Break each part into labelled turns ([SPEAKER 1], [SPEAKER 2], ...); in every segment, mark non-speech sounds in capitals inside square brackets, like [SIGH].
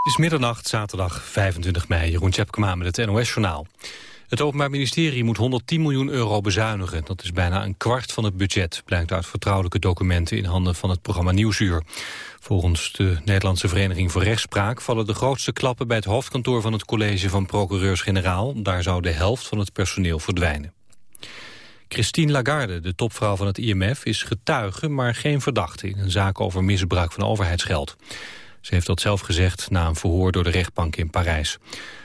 [SPEAKER 1] Het is middernacht, zaterdag 25 mei. Jeroen Tjepkema met het NOS-journaal. Het Openbaar Ministerie moet 110 miljoen euro bezuinigen. Dat is bijna een kwart van het budget, blijkt uit vertrouwelijke documenten in handen van het programma Nieuwsuur. Volgens de Nederlandse Vereniging voor Rechtspraak vallen de grootste klappen bij het hoofdkantoor van het college van procureurs-generaal. Daar zou de helft van het personeel verdwijnen. Christine Lagarde, de topvrouw van het IMF, is getuige, maar geen verdachte in een zaak over misbruik van overheidsgeld. Ze heeft dat zelf gezegd na een verhoor door de rechtbank in Parijs.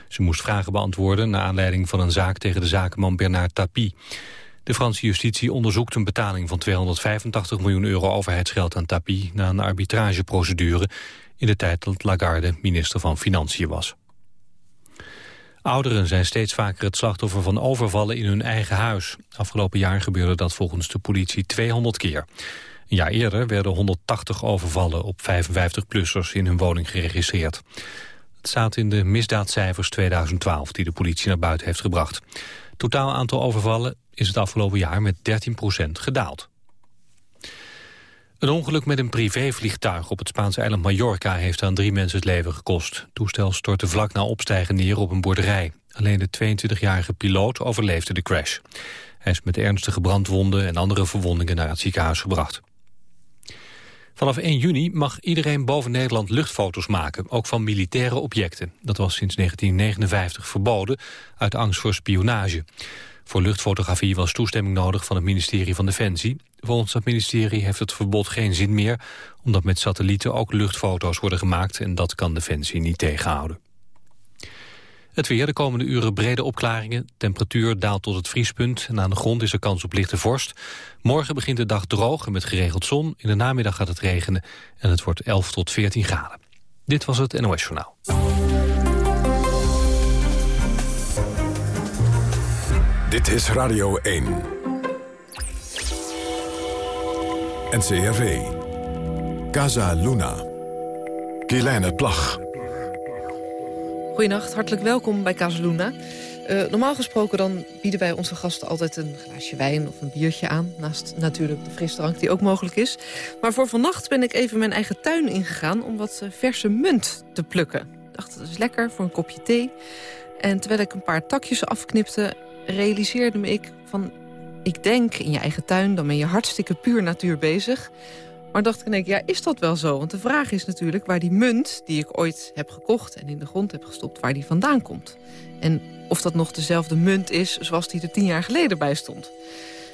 [SPEAKER 1] Ze moest vragen beantwoorden naar aanleiding van een zaak tegen de zakenman Bernard Tapie. De Franse justitie onderzoekt een betaling van 285 miljoen euro overheidsgeld aan Tapie na een arbitrageprocedure in de tijd dat Lagarde minister van Financiën was. Ouderen zijn steeds vaker het slachtoffer van overvallen in hun eigen huis. Afgelopen jaar gebeurde dat volgens de politie 200 keer. Een jaar eerder werden 180 overvallen op 55-plussers in hun woning geregistreerd. Het staat in de misdaadcijfers 2012 die de politie naar buiten heeft gebracht. Totaal aantal overvallen is het afgelopen jaar met 13% gedaald. Een ongeluk met een privévliegtuig op het Spaanse eiland Mallorca... heeft aan drie mensen het leven gekost. Het toestel stortte vlak na opstijgen neer op een boerderij. Alleen de 22-jarige piloot overleefde de crash. Hij is met ernstige brandwonden en andere verwondingen naar het ziekenhuis gebracht. Vanaf 1 juni mag iedereen boven Nederland luchtfoto's maken, ook van militaire objecten. Dat was sinds 1959 verboden, uit angst voor spionage. Voor luchtfotografie was toestemming nodig van het ministerie van Defensie. Volgens dat ministerie heeft het verbod geen zin meer... omdat met satellieten ook luchtfoto's worden gemaakt... en dat kan Defensie niet tegenhouden. Het weer de komende uren brede opklaringen. Temperatuur daalt tot het vriespunt en aan de grond is er kans op lichte vorst. Morgen begint de dag droog en met geregeld zon. In de namiddag gaat het regenen en het wordt 11 tot 14 graden. Dit was het NOS Journaal.
[SPEAKER 2] Dit is Radio 1. NCRV. Casa Luna. Kielijne Plag.
[SPEAKER 3] Goedenacht, hartelijk welkom bij Casaluna. Uh, normaal gesproken dan bieden wij onze gasten altijd een glaasje wijn of een biertje aan. Naast natuurlijk de frisdrank die ook mogelijk is. Maar voor vannacht ben ik even mijn eigen tuin ingegaan om wat eh, verse munt te plukken. Ik dacht, dat is lekker voor een kopje thee. En terwijl ik een paar takjes afknipte, realiseerde me ik van... ik denk, in je eigen tuin, dan ben je hartstikke puur natuur bezig. Maar dacht ik, ja, is dat wel zo? Want de vraag is natuurlijk waar die munt die ik ooit heb gekocht... en in de grond heb gestopt, waar die vandaan komt. En of dat nog dezelfde munt is zoals die er tien jaar geleden bij stond.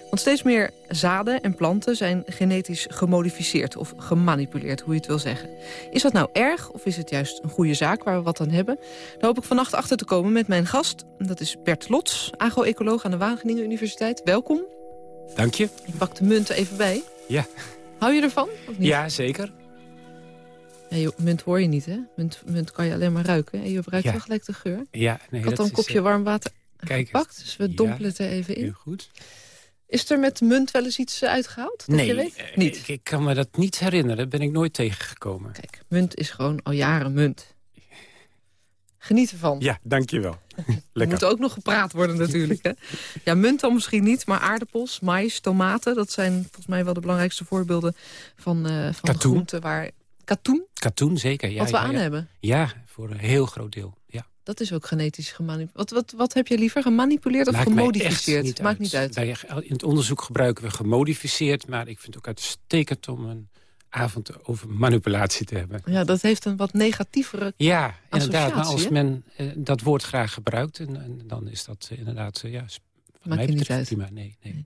[SPEAKER 3] Want steeds meer zaden en planten zijn genetisch gemodificeerd... of gemanipuleerd, hoe je het wil zeggen. Is dat nou erg of is het juist een goede zaak waar we wat aan hebben? Daar hoop ik vannacht achter te komen met mijn gast. Dat is Bert Lots, agro-ecoloog aan de Wageningen Universiteit. Welkom.
[SPEAKER 4] Dank je.
[SPEAKER 3] Ik pak de munten even bij.
[SPEAKER 4] Ja.
[SPEAKER 3] Hou je ervan? Of niet?
[SPEAKER 4] Ja, zeker.
[SPEAKER 3] Ja, munt hoor je niet, hè? Munt, munt kan je alleen maar ruiken. En je ruikt wel gelijk de geur.
[SPEAKER 4] Ja, nee,
[SPEAKER 3] ik had dan een kopje
[SPEAKER 4] uh,
[SPEAKER 3] warm water kijk, gepakt, dus we dompelen het er even in.
[SPEAKER 4] Heel goed.
[SPEAKER 3] Is er met munt wel eens iets uitgehaald? Dat
[SPEAKER 4] nee,
[SPEAKER 3] je weet? niet.
[SPEAKER 4] Ik, ik, kan me dat niet herinneren. ben ik nooit tegengekomen.
[SPEAKER 3] Kijk, munt is gewoon al jaren munt. Geniet ervan.
[SPEAKER 4] Ja, dankjewel. [LAUGHS]
[SPEAKER 3] er moet ook nog gepraat worden natuurlijk. Hè? Ja, munt dan misschien niet, maar aardappels, mais, tomaten... dat zijn volgens mij wel de belangrijkste voorbeelden van, uh, van groenten waar... Katoen?
[SPEAKER 4] Katoen, zeker. Ja,
[SPEAKER 3] wat we
[SPEAKER 4] ja,
[SPEAKER 3] aan
[SPEAKER 4] ja.
[SPEAKER 3] hebben.
[SPEAKER 4] Ja, voor een heel groot deel. Ja.
[SPEAKER 3] Dat is ook genetisch gemanipuleerd. Wat, wat, wat heb je liever, gemanipuleerd of
[SPEAKER 4] Maakt
[SPEAKER 3] gemodificeerd?
[SPEAKER 4] echt
[SPEAKER 3] Maakt niet uit.
[SPEAKER 4] Wij, in het onderzoek gebruiken we gemodificeerd... maar ik vind het ook uitstekend om een avond over manipulatie te hebben.
[SPEAKER 3] Ja, dat heeft een wat negatievere
[SPEAKER 4] Ja, inderdaad. Maar als men uh, dat woord graag gebruikt... En, en dan is dat uh, inderdaad... Uh, ja,
[SPEAKER 3] je niet uit.
[SPEAKER 4] Prima. Nee, nee.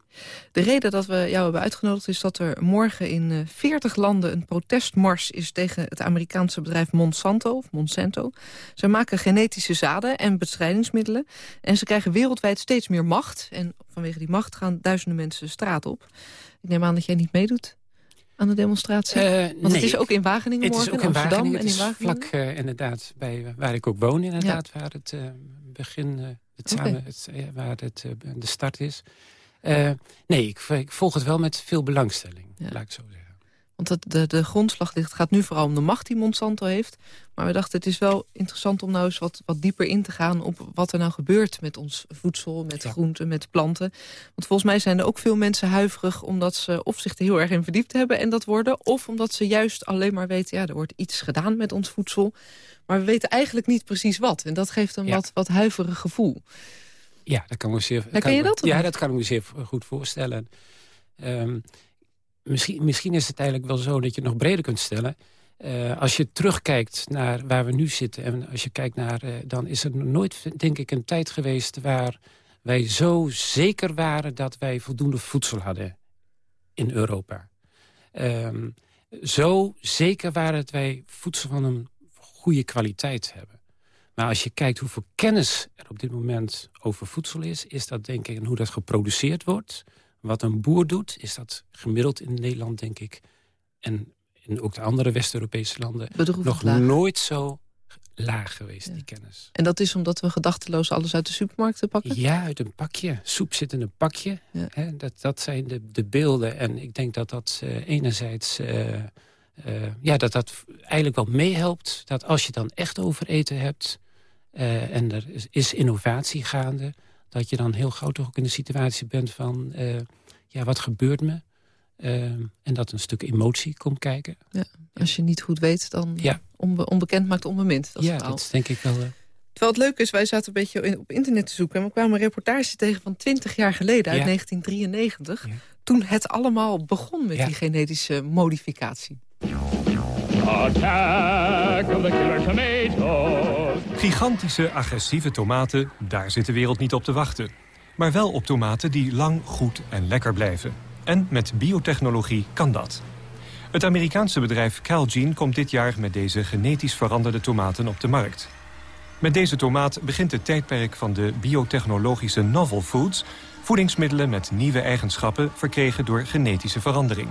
[SPEAKER 3] De reden dat we jou hebben uitgenodigd is dat er morgen in 40 landen een protestmars is tegen het Amerikaanse bedrijf Monsanto. Of Monsanto. Ze maken genetische zaden en bestrijdingsmiddelen. En ze krijgen wereldwijd steeds meer macht. En vanwege die macht gaan duizenden mensen de straat op. Ik neem aan dat jij niet meedoet aan de demonstratie?
[SPEAKER 4] Uh,
[SPEAKER 3] Want
[SPEAKER 4] nee,
[SPEAKER 3] het is ook in Wageningen
[SPEAKER 4] het
[SPEAKER 3] morgen,
[SPEAKER 4] is ook
[SPEAKER 3] in Amsterdam
[SPEAKER 4] Wageningen.
[SPEAKER 3] en in
[SPEAKER 4] Het is
[SPEAKER 3] Wageningen.
[SPEAKER 4] vlak uh, inderdaad bij waar ik ook woon, inderdaad, waar het uh, begin, het
[SPEAKER 3] Oké.
[SPEAKER 4] samen, het, waar het, de start is. nee, ik, ik, volg het wel met veel belangstelling,
[SPEAKER 3] Ja.
[SPEAKER 4] laat ik zo zeggen.
[SPEAKER 3] Want het, de, de grondslag ligt, het gaat nu vooral om de macht die Monsanto heeft. Maar we dachten het is wel interessant om nou eens wat, wat dieper in te gaan... op wat er nou gebeurt met ons voedsel, met groenten, met planten. Want volgens mij zijn er ook veel mensen huiverig... omdat ze of zich er heel erg in verdiept hebben en dat worden... of omdat ze juist alleen maar weten, ja, er wordt iets gedaan met ons voedsel... maar we weten eigenlijk niet precies wat. En dat geeft een wat, wat huiverig gevoel.
[SPEAKER 4] Ja, dat kan me zeer...
[SPEAKER 3] Herken je dat?
[SPEAKER 4] Ja, dat kan ik me zeer goed voorstellen. Um, misschien, misschien is het eigenlijk wel zo dat je het nog breder kunt stellen. Uh, als je terugkijkt naar waar we nu zitten... en als je kijkt naar... Uh, dan is er nooit, denk ik, een tijd geweest... waar wij zo zeker waren dat wij voldoende voedsel hadden in Europa. Um, zo zeker waren dat wij voedsel van een goede kwaliteit hebben. Maar als je kijkt hoeveel kennis er op dit moment over voedsel is... is dat denk ik, en hoe dat geproduceerd wordt... Wat een boer doet, is dat gemiddeld in Nederland, denk ik... en in ook de andere West-Europese landen... nog nooit zo laag geweest, die kennis.
[SPEAKER 3] En dat is omdat we gedachteloos alles uit de supermarkt pakken?
[SPEAKER 4] Ja, uit een pakje. Soep zit in een pakje. dat, dat zijn de, de beelden. En ik denk dat dat uh, enerzijds... Uh, uh, ja, dat dat eigenlijk wel meehelpt. Dat als je dan echt over eten hebt... en er is, is innovatie gaande dat je dan heel gauw toch ook in de situatie bent van... Uh, ja, wat gebeurt me? Uh, en dat een stuk emotie komt kijken.
[SPEAKER 3] Ja, als je niet goed weet, dan ja. onbe onbekend maakt onbemind.
[SPEAKER 4] Dat ja, dat is denk ik wel... Uh...
[SPEAKER 3] Terwijl het leuk is, wij zaten een beetje op internet te zoeken... en we kwamen een reportage tegen van 20 jaar geleden, uit 1993... toen het allemaal begon met die genetische modificatie. Attack of the killer
[SPEAKER 5] tomato. Gigantische, agressieve tomaten, daar zit de wereld niet op te wachten. Maar wel op tomaten die lang, goed en lekker blijven. En met biotechnologie kan dat. Het Amerikaanse bedrijf Calgene komt dit jaar met deze genetisch veranderde tomaten op de markt. Met deze tomaat begint het tijdperk van de biotechnologische novel foods... voedingsmiddelen met nieuwe eigenschappen verkregen door genetische verandering.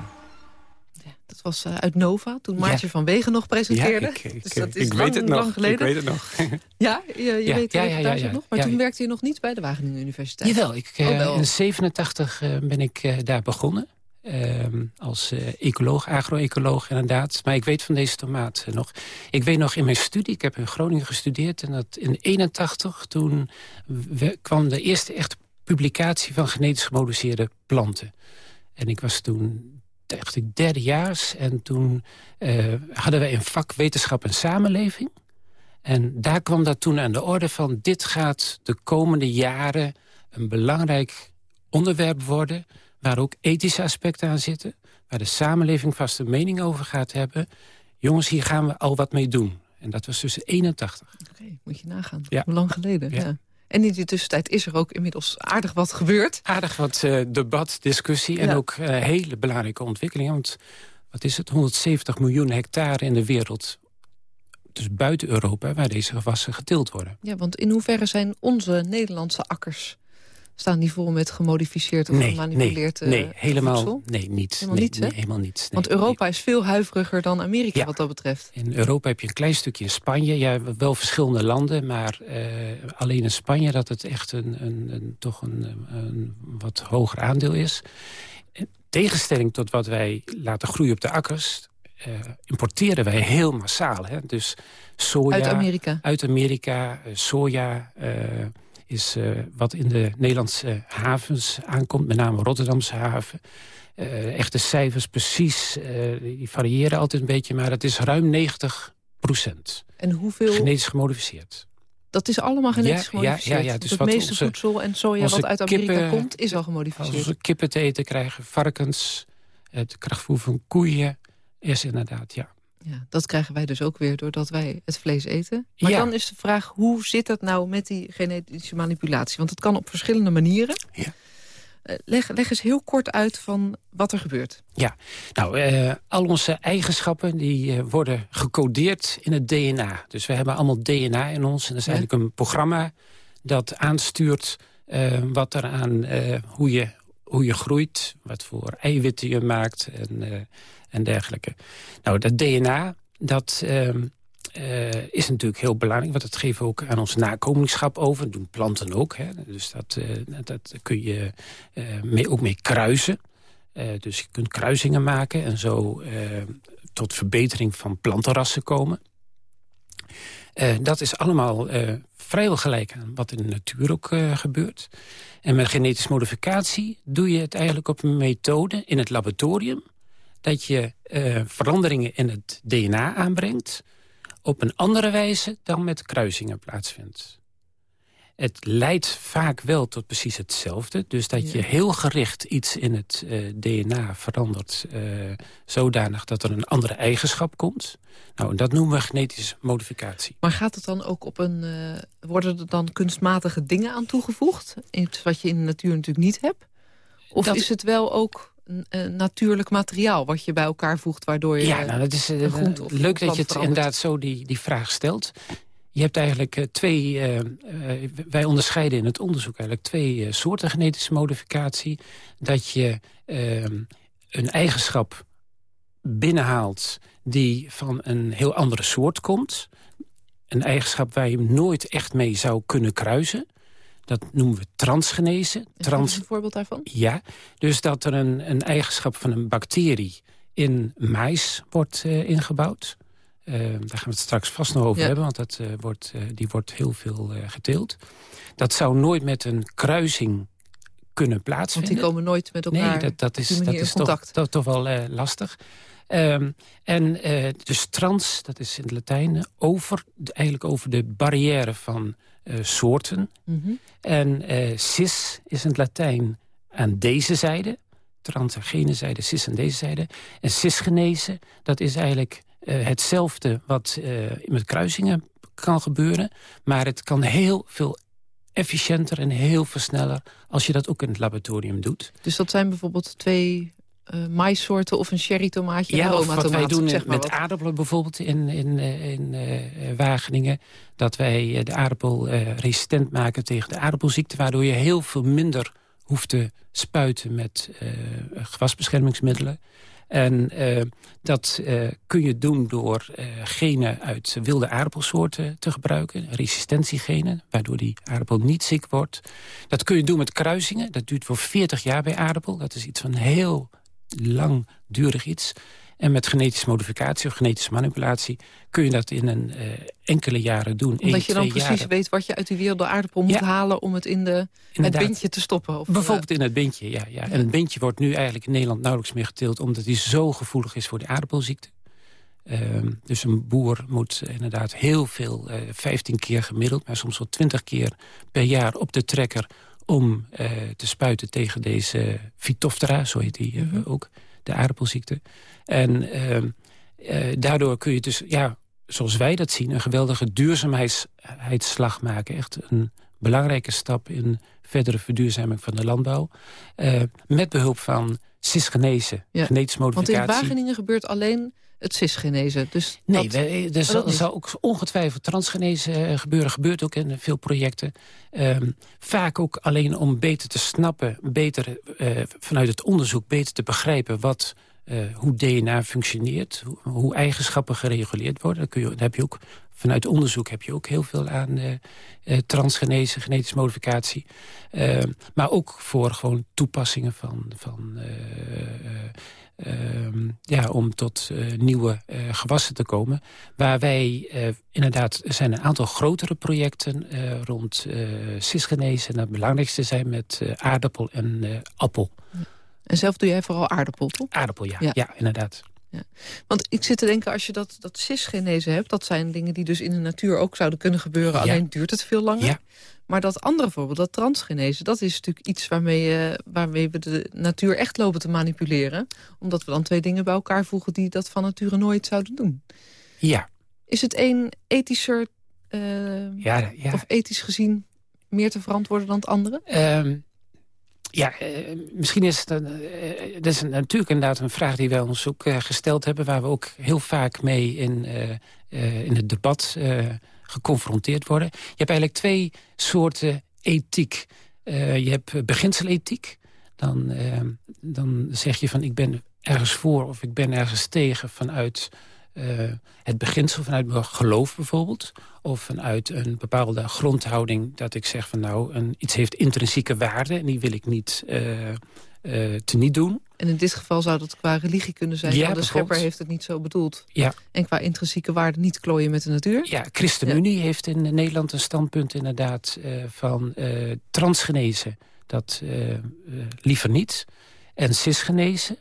[SPEAKER 3] Was uh, uit Nova, toen Maartje van Wegen nog presenteerde.
[SPEAKER 4] Ja, ik, ik, dus dat is ik lang, weet het nog.
[SPEAKER 3] geleden.
[SPEAKER 4] Ik weet het nog. [LAUGHS]
[SPEAKER 3] ja, je, je weet het nog. Maar toen werkte je nog niet bij de Wageningen Universiteit.
[SPEAKER 4] Jawel, ik, oh, in 87 uh, ben ik daar begonnen. Ehm, als ecoloog, agro-ecoloog inderdaad. Maar ik weet van deze tomaat nog. Ik weet nog in mijn studie, ik heb in Groningen gestudeerd... en dat in 81 toen kwam de eerste echte publicatie... van genetisch gemodificeerde planten. En ik was toen dacht ik, derdejaars. En toen uh, hadden wij een vak wetenschap en samenleving. En daar kwam dat toen aan de orde van... dit gaat de komende jaren een belangrijk onderwerp worden... waar ook ethische aspecten aan zitten... waar de samenleving vast een mening over gaat hebben. Jongens, hier gaan we al wat mee doen. En dat was tussen 81.
[SPEAKER 3] Oké, moet je nagaan. Ja. Hoe lang geleden. ja. En in die tussentijd is er ook inmiddels aardig wat gebeurd.
[SPEAKER 4] Aardig wat uh, debat, discussie en ook uh, hele belangrijke ontwikkelingen. Want wat is het, 170 miljoen hectare in de wereld... dus buiten Europa, waar deze gewassen geteeld worden.
[SPEAKER 3] Ja, want in hoeverre zijn onze Nederlandse akkers Staan die vol met gemodificeerd of gemanipuleerd
[SPEAKER 4] nee, nee, helemaal, Nee, niet.
[SPEAKER 3] Helemaal
[SPEAKER 4] niet,
[SPEAKER 3] nee,
[SPEAKER 4] helemaal.
[SPEAKER 3] Want Europa is veel huiveriger dan Amerika wat dat betreft.
[SPEAKER 4] In Europa heb je een klein stukje in Spanje. Ja, wel verschillende landen, maar uh, alleen in Spanje... dat het echt een, een, een toch een, een, wat hoger aandeel is. In tegenstelling tot wat wij laten groeien op de akkers... Uh, importeren wij heel massaal. Hè? Dus soja...
[SPEAKER 3] Uit Amerika?
[SPEAKER 4] Uit Amerika, uh, soja is uh, wat in de Nederlandse havens aankomt. Met name Rotterdamse haven. Uh, echte cijfers precies, uh, die variëren altijd een beetje. Maar het is ruim 90 procent.
[SPEAKER 3] En hoeveel...
[SPEAKER 4] Genetisch gemodificeerd.
[SPEAKER 3] Dat is allemaal genetisch gemodificeerd? Ja, ja, dus het meeste onze, voedsel en soja wat uit Amerika kippen, komt, is al gemodificeerd?
[SPEAKER 4] Als we kippen te eten krijgen, varkens, het krachtvoer van koeien... is inderdaad, ja.
[SPEAKER 3] Ja, dat krijgen wij dus ook weer doordat wij het vlees eten. Maar dan is de vraag, hoe zit dat nou met die genetische manipulatie? Want het kan op verschillende manieren. Ja. Eh, leg, leg eens heel kort uit van wat er gebeurt.
[SPEAKER 4] Ja, nou, uh, al onze eigenschappen die uh, worden gecodeerd in het DNA. Dus we hebben allemaal DNA in ons. En dat is eigenlijk een programma dat aanstuurt uh, wat er aan hoe, je, hoe je groeit, wat voor eiwitten je maakt en en dergelijke. Nou, dat DNA, dat uh, uh, is natuurlijk heel belangrijk... want dat geven we ook aan ons nakomelingschap over. Dat doen planten ook. Hè. Dus dat, uh, dat kun je mee, ook mee kruisen. dus je kunt kruisingen maken en zo tot verbetering van plantenrassen komen. Dat is allemaal vrijwel gelijk aan wat in de natuur ook gebeurt. En met genetische modificatie doe je het eigenlijk op een methode in het laboratorium... dat je veranderingen in het DNA aanbrengt op een andere wijze dan met kruisingen plaatsvindt. Het leidt vaak wel tot precies hetzelfde. Dus dat je heel gericht iets in het uh, eh, DNA verandert... Uh, zodanig dat er een andere eigenschap komt. Nou, en dat noemen we genetische modificatie.
[SPEAKER 3] Maar gaat het dan ook op een... Uh, worden er dan kunstmatige dingen aan toegevoegd? Iets wat je in de natuur natuurlijk niet hebt? Of is het wel ook natuurlijk materiaal wat je bij elkaar voegt... waardoor je
[SPEAKER 4] ja, nou, dat is, leuk dat je het inderdaad zo die, die vraag stelt. Je hebt eigenlijk eh, twee, uh, wij onderscheiden in het onderzoek eigenlijk twee soorten genetische modificatie. Dat je ehm, een eigenschap binnenhaalt die van een heel andere soort komt. Een eigenschap waar je nooit echt mee zou kunnen kruisen. Dat noemen we transgenese.
[SPEAKER 3] Trans... Is een voorbeeld daarvan?
[SPEAKER 4] Ja, dus dat er een, een eigenschap van een bacterie in mais wordt ingebouwd. Uh, daar gaan we het straks vast nog over hebben, want dat, uh, wordt, die wordt heel veel geteeld. Dat zou nooit met een kruising kunnen plaatsvinden.
[SPEAKER 3] Want die komen nooit met elkaar
[SPEAKER 4] nee, dat, dat is, dat is toch, toch, toch wel lastig. Um, en dus trans, dat is in het Latijn, over, eigenlijk over de barrière van uh, soorten. Mm -hmm. En cis is in het Latijn aan deze zijde. Trans gene zijde, cis aan deze zijde. En cisgenese, dat is eigenlijk hetzelfde wat met kruisingen kan gebeuren. Maar het kan heel veel efficiënter en heel veel sneller... als je dat ook in het laboratorium doet.
[SPEAKER 3] Dus dat zijn bijvoorbeeld twee uh, maissoorten of een cherrytomaatje.
[SPEAKER 4] Ja, of wat wij doen zeg maar met aardappelen bijvoorbeeld in, in, eh, in uh, Wageningen. Dat wij de aardappel uh, resistent maken tegen de aardappelziekte. Waardoor je heel veel minder hoeft te spuiten met gewasbeschermingsmiddelen. En dat kun je doen door genen uit wilde aardappelsoorten te gebruiken. Resistentiegenen, waardoor die aardappel niet ziek wordt. Dat kun je doen met kruisingen. Dat duurt voor 40 jaar bij aardappel. Dat is iets van heel langdurig iets. En met genetische modificatie of genetische manipulatie... kun je dat in een uh, enkele jaren doen.
[SPEAKER 3] Omdat je dan precies weet wat je uit die wereld de aardappel moet halen... om het in de, het bindje te stoppen. Of,
[SPEAKER 4] Bijvoorbeeld in het bindje, ja, ja. En het bindje wordt nu eigenlijk in Nederland nauwelijks meer geteeld... omdat die zo gevoelig is voor de aardappelziekte. Uh, dus een boer moet inderdaad heel veel, uh, eh, 15 keer gemiddeld... maar soms wel 20 keer per jaar op de trekker om uh, te spuiten tegen deze Phytophthora, zo heet die uh, ook, de aardappelziekte. En uh, daardoor kun je dus, ja, zoals wij dat zien... een geweldige duurzaamheidsslag maken. Echt een belangrijke stap in verdere verduurzaming van de landbouw. met behulp van cisgenese, ja. genetische modificatie.
[SPEAKER 3] Want in Wageningen gebeurt alleen het cisgenese. Dus
[SPEAKER 4] nee, er, zal, zal, ook ongetwijfeld transgenese eh, gebeuren. Gebeurt ook in veel projecten. Um, vaak ook alleen om beter te snappen, beter uh, vanuit het onderzoek beter te begrijpen wat uh, hoe DNA functioneert, hoe, hoe, eigenschappen gereguleerd worden. Daar, kun je, daar heb je ook, vanuit onderzoek heb je ook heel veel aan uh, uh, transgenese, genetische modificatie. Ehm, maar ook voor gewoon toepassingen van, van Ehm, ja, om tot uh, nieuwe uh, gewassen te komen. Waar wij uh, inderdaad, er zijn een aantal grotere projecten rond cisgenese. En het belangrijkste zijn met aardappel en appel.
[SPEAKER 3] En zelf doe jij vooral aardappel, toch?
[SPEAKER 4] Aardappel, ja. Ja, ja inderdaad. Ja.
[SPEAKER 3] Want ik zit te denken, als je dat, dat cisgenese hebt... dat zijn dingen die dus in de natuur ook zouden kunnen gebeuren... alleen duurt het veel langer. Ja. Maar dat andere voorbeeld, dat transgenese... dat is natuurlijk iets waarmee, uh, waarmee we de natuur echt lopen te manipuleren. Omdat we dan twee dingen bij elkaar voegen... die dat van nature nooit zouden doen.
[SPEAKER 4] Ja.
[SPEAKER 3] Is het een ethischer... Uh, ja, ja. of ethisch gezien meer te verantwoorden dan het andere?
[SPEAKER 4] Um, ja, uh, misschien is het... Uh, dat is natuurlijk inderdaad een vraag die wij ons ook gesteld hebben... waar we ook heel vaak mee in, in het debat geconfronteerd worden. Je hebt eigenlijk twee soorten ethiek. Je hebt beginselethiek. Dan, dan zeg je van ik ben ergens voor of ik ben ergens tegen vanuit het beginsel, vanuit mijn geloof bijvoorbeeld. Of vanuit een bepaalde grondhouding dat ik zeg van nou, een, iets heeft intrinsieke waarde en die wil ik niet te niet doen.
[SPEAKER 3] En in dit geval zou dat qua religie kunnen zijn. Ja, de schepper heeft het niet zo bedoeld.
[SPEAKER 4] Ja.
[SPEAKER 3] En qua intrinsieke waarde niet klooien met de natuur.
[SPEAKER 4] Ja, ChristenUnie heeft in Nederland een standpunt inderdaad uh, van uh, transgenezen. Dat liever niet. En cisgenezen,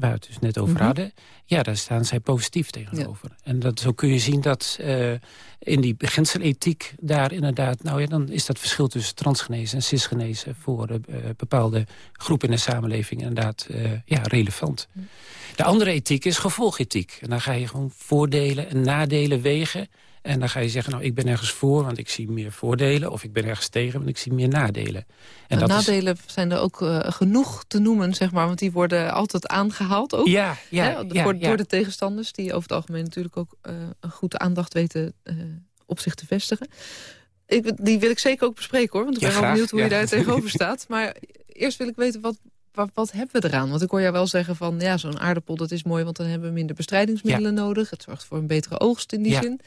[SPEAKER 4] waar we het dus net over mhm. hadden... ja, daar staan zij positief tegenover. En dat, zo kun je zien dat uh, in die beginselethiek daar inderdaad... nou ja, dan is dat verschil tussen transgenezen en cisgenezen... voor uh, bepaalde groepen in de samenleving inderdaad uh, ja, relevant. De andere ethiek is gevolgethiek. En dan ga je gewoon voordelen en nadelen wegen... En dan ga je zeggen, nou, ik ben ergens voor, want ik zie meer voordelen. Of ik ben ergens tegen, want ik zie meer nadelen.
[SPEAKER 3] En dat nadelen zijn er ook uh, genoeg te noemen, zeg maar. Want die worden altijd aangehaald ook.
[SPEAKER 4] Ja, ja, hè,
[SPEAKER 3] ja,
[SPEAKER 4] door,
[SPEAKER 3] door, de tegenstanders, die over het algemeen natuurlijk ook uh, een goede aandacht weten uh, op zich te vestigen. Ik, die wil ik zeker ook bespreken, hoor. Want ik ben wel benieuwd hoe je daar tegenover [LAUGHS] staat. Maar eerst wil ik weten, wat, wat, wat, hebben we eraan? Want ik hoor jou wel zeggen van, ja, zo'n aardappel, dat is mooi... want dan hebben we minder bestrijdingsmiddelen nodig. Het zorgt voor een betere oogst in die zin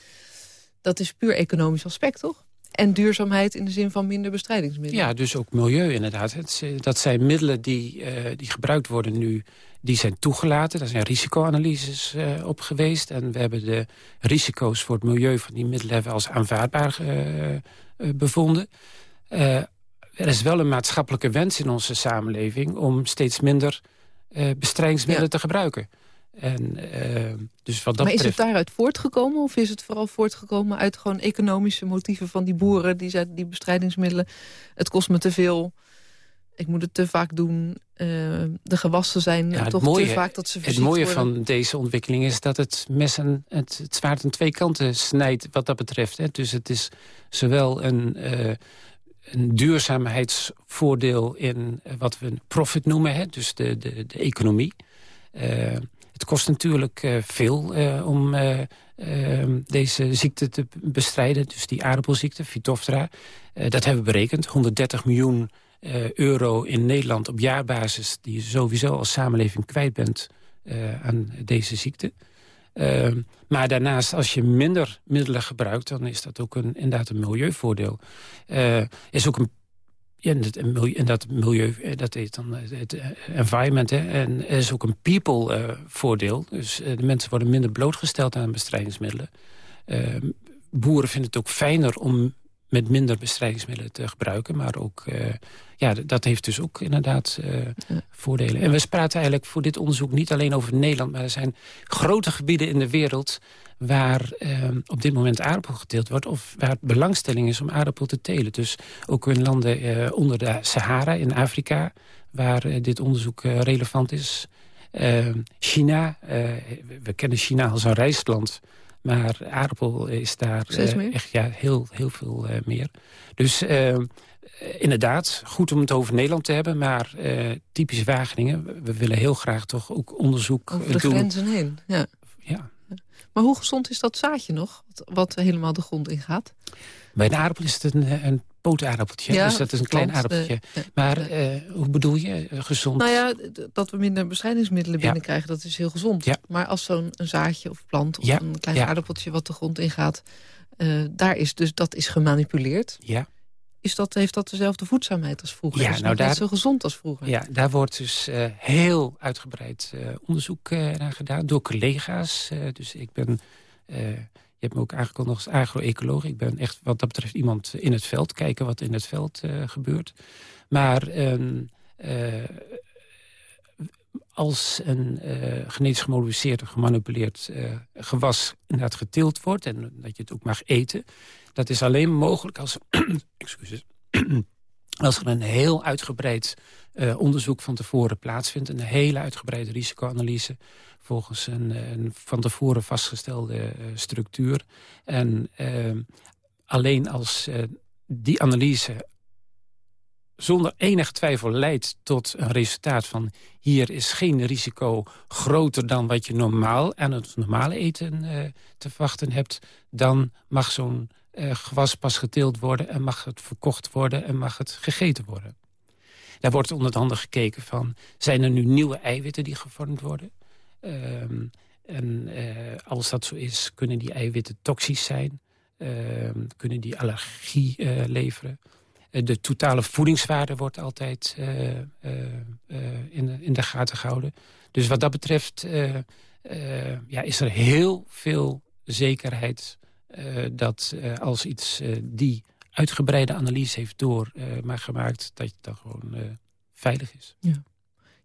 [SPEAKER 3] dat is puur economisch aspect, toch? En duurzaamheid in de zin van minder bestrijdingsmiddelen.
[SPEAKER 4] Ja, dus ook milieu inderdaad. dat zijn middelen die, uh, die gebruikt worden nu, die zijn toegelaten. Daar zijn risicoanalyses uh, op geweest. En we hebben de risico's voor het milieu van die middelen hebben als aanvaardbaar uh, bevonden. er is wel een maatschappelijke wens in onze samenleving om steeds minder bestrijdingsmiddelen te gebruiken. En, uh, dus wat dat
[SPEAKER 3] maar
[SPEAKER 4] is
[SPEAKER 3] het daaruit voortgekomen? Of is het vooral voortgekomen uit gewoon economische motieven van die boeren? Die zeiden, die bestrijdingsmiddelen, het kost me te veel. Ik moet het te vaak doen. Uh, de gewassen zijn ja, toch mooie, te vaak dat ze
[SPEAKER 4] Het mooie van deze ontwikkeling is dat het mes en het, het zwaard aan twee kanten snijdt wat dat betreft. Hè. Dus het is zowel een... Uh, een duurzaamheidsvoordeel in wat we profit noemen, hè, dus de, de, de economie. Uh, het kost natuurlijk uh, veel uh, om uh, deze ziekte te bestrijden. Dus die aardappelziekte, Phytophthora. dat hebben we berekend. 130 miljoen euro in Nederland op jaarbasis... die je sowieso als samenleving kwijt bent aan deze ziekte. maar daarnaast, als je minder middelen gebruikt... dan is dat ook een, inderdaad een milieuvoordeel. Is ook een ja, en, dat milieu, en dat milieu, eh, dat heet dan eh, het eh, environment. Hè, en er is ook een people-voordeel. dus de mensen worden minder blootgesteld aan bestrijdingsmiddelen. Ehm, boeren vinden het ook fijner om met minder bestrijdingsmiddelen te gebruiken. Maar ook, ja, dat heeft dus ook inderdaad voordelen. En we praten eigenlijk voor dit onderzoek niet alleen over Nederland... maar er zijn grote gebieden in de wereld waar eh, op dit moment aardappel geteeld wordt... of waar belangstelling is om aardappel te telen. Dus ook in landen eh, onder de Sahara in Afrika... waar eh, dit onderzoek eh, relevant is. China, eh, we kennen China als een reisland... maar aardappel is daar
[SPEAKER 3] eh,
[SPEAKER 4] echt ja, heel, heel veel meer. Dus ehm, inderdaad, goed om het over Nederland te hebben... maar typisch Wageningen, we willen heel graag toch ook onderzoek
[SPEAKER 3] over de
[SPEAKER 4] doen.
[SPEAKER 3] grenzen heen, ja.
[SPEAKER 4] Ja,
[SPEAKER 3] maar hoe gezond is dat zaadje nog, wat, wat helemaal de grond ingaat?
[SPEAKER 4] Bij een aardappel is het een, een pootaardappeltje, ja, dus dat is een klein aardappeltje. maar uh, hoe bedoel je, gezond?
[SPEAKER 3] Nou ja, dat we minder bestrijdingsmiddelen binnenkrijgen, dat is heel gezond. Maar als zo'n zaadje of plant of een klein aardappeltje wat de grond ingaat... Uh, daar is dus, dat is gemanipuleerd.
[SPEAKER 4] Ja
[SPEAKER 3] is dat, heeft dat dezelfde voedzaamheid als vroeger?
[SPEAKER 4] Ja,
[SPEAKER 3] is
[SPEAKER 4] nou daar,
[SPEAKER 3] net zo gezond als vroeger?
[SPEAKER 4] Ja, daar wordt dus heel uitgebreid onderzoek naar gedaan door collega's. dus ik ben, hebt me ook aangekondigd als agro-ecoloog. Ik ben echt wat dat betreft iemand in het veld, kijken wat in het veld gebeurt. Maar ehm, als een genetisch gemodificeerd, gemanipuleerd gewas inderdaad geteeld wordt... en dat je het ook mag eten dat is alleen mogelijk als, [CLEARS THROAT] excuses, [CLEARS THROAT] als er een heel uitgebreid uh, onderzoek van tevoren plaatsvindt. Een hele uitgebreide risicoanalyse volgens een, van tevoren vastgestelde uh, structuur. En uh, alleen als die analyse zonder enige twijfel leidt tot een resultaat van... hier is geen risico groter dan wat je normaal aan het normale eten te verwachten hebt... dan mag zo'n uh, gewas pas geteeld worden... en mag het verkocht worden en mag het gegeten worden. Daar wordt onder andere gekeken van... zijn er nu nieuwe eiwitten die gevormd worden? Um, en uh, als dat zo is, kunnen die eiwitten toxisch zijn? Uh, kunnen die allergie leveren? De totale voedingswaarde wordt altijd in, de, in de gaten gehouden. Dus wat dat betreft ja, is er heel veel zekerheid... dat als iets die uitgebreide analyse heeft door maar gemaakt... dat je dan gewoon veilig is. Ja.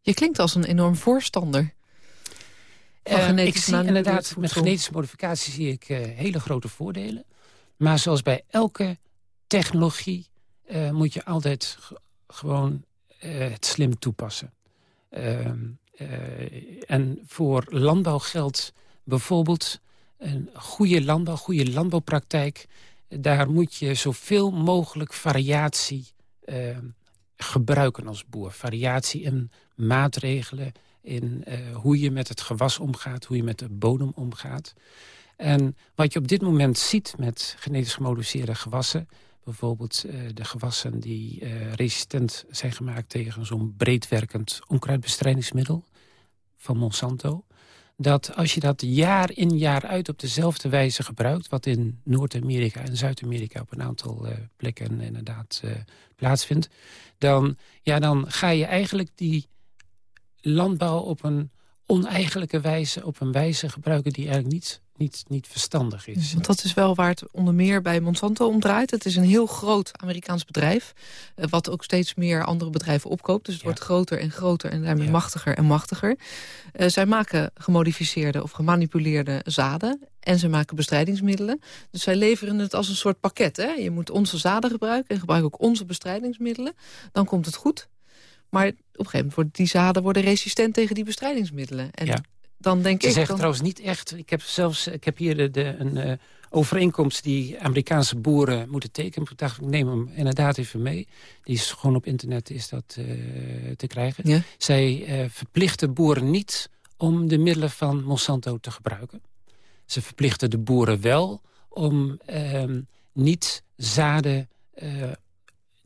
[SPEAKER 3] Je klinkt als een enorm voorstander
[SPEAKER 4] uh, ik zie inderdaad, met genetische modificatie zie ik uh, hele grote voordelen. Maar zoals bij elke technologie uh, moet je altijd gewoon het slim toepassen. Ehm, en voor landbouw geldt bijvoorbeeld een goede landbouw, goede landbouwpraktijk. Daar moet je zoveel mogelijk variatie ehm, gebruiken als boer. Variatie in maatregelen, in hoe je met het gewas omgaat, hoe je met de bodem omgaat. En wat je op dit moment ziet met genetisch gemodificeerde gewassen... bijvoorbeeld uh, de gewassen die uh, resistent zijn gemaakt tegen zo'n breedwerkend onkruidbestrijdingsmiddel van Monsanto... dat als je dat jaar in jaar uit op dezelfde wijze gebruikt... wat in Noord-Amerika en Zuid-Amerika op een aantal plekken inderdaad plaatsvindt... Dan, ja, dan ga je eigenlijk die landbouw op een oneigenlijke wijze... op een wijze gebruiken die eigenlijk niet, niet, niet verstandig is.
[SPEAKER 3] Want dat is wel waar het onder meer bij Monsanto om draait. Het is een heel groot Amerikaans bedrijf... Eh, wat ook steeds meer andere bedrijven opkoopt. Dus het wordt groter en groter en daarmee machtiger en machtiger. Uh, zij maken gemodificeerde of gemanipuleerde zaden... en ze maken bestrijdingsmiddelen. Dus zij leveren het als een soort pakket. Hè? Je moet onze zaden gebruiken en gebruik ook onze bestrijdingsmiddelen. Dan komt het goed. Maar op een gegeven moment worden die zaden worden resistent tegen die bestrijdingsmiddelen. En ja. dan denk
[SPEAKER 4] Ze
[SPEAKER 3] ik...
[SPEAKER 4] zegt trouwens niet echt... Ik heb zelfs ik heb hier de, de een uh, overeenkomst die Amerikaanse boeren moeten tekenen. Ik dacht, ik neem hem inderdaad even mee. Die is gewoon op internet is dat uh, te krijgen. Ja. Zij uh, verplichten boeren niet om de middelen van Monsanto te gebruiken. Ze verplichten de boeren wel om ehm, niet zaden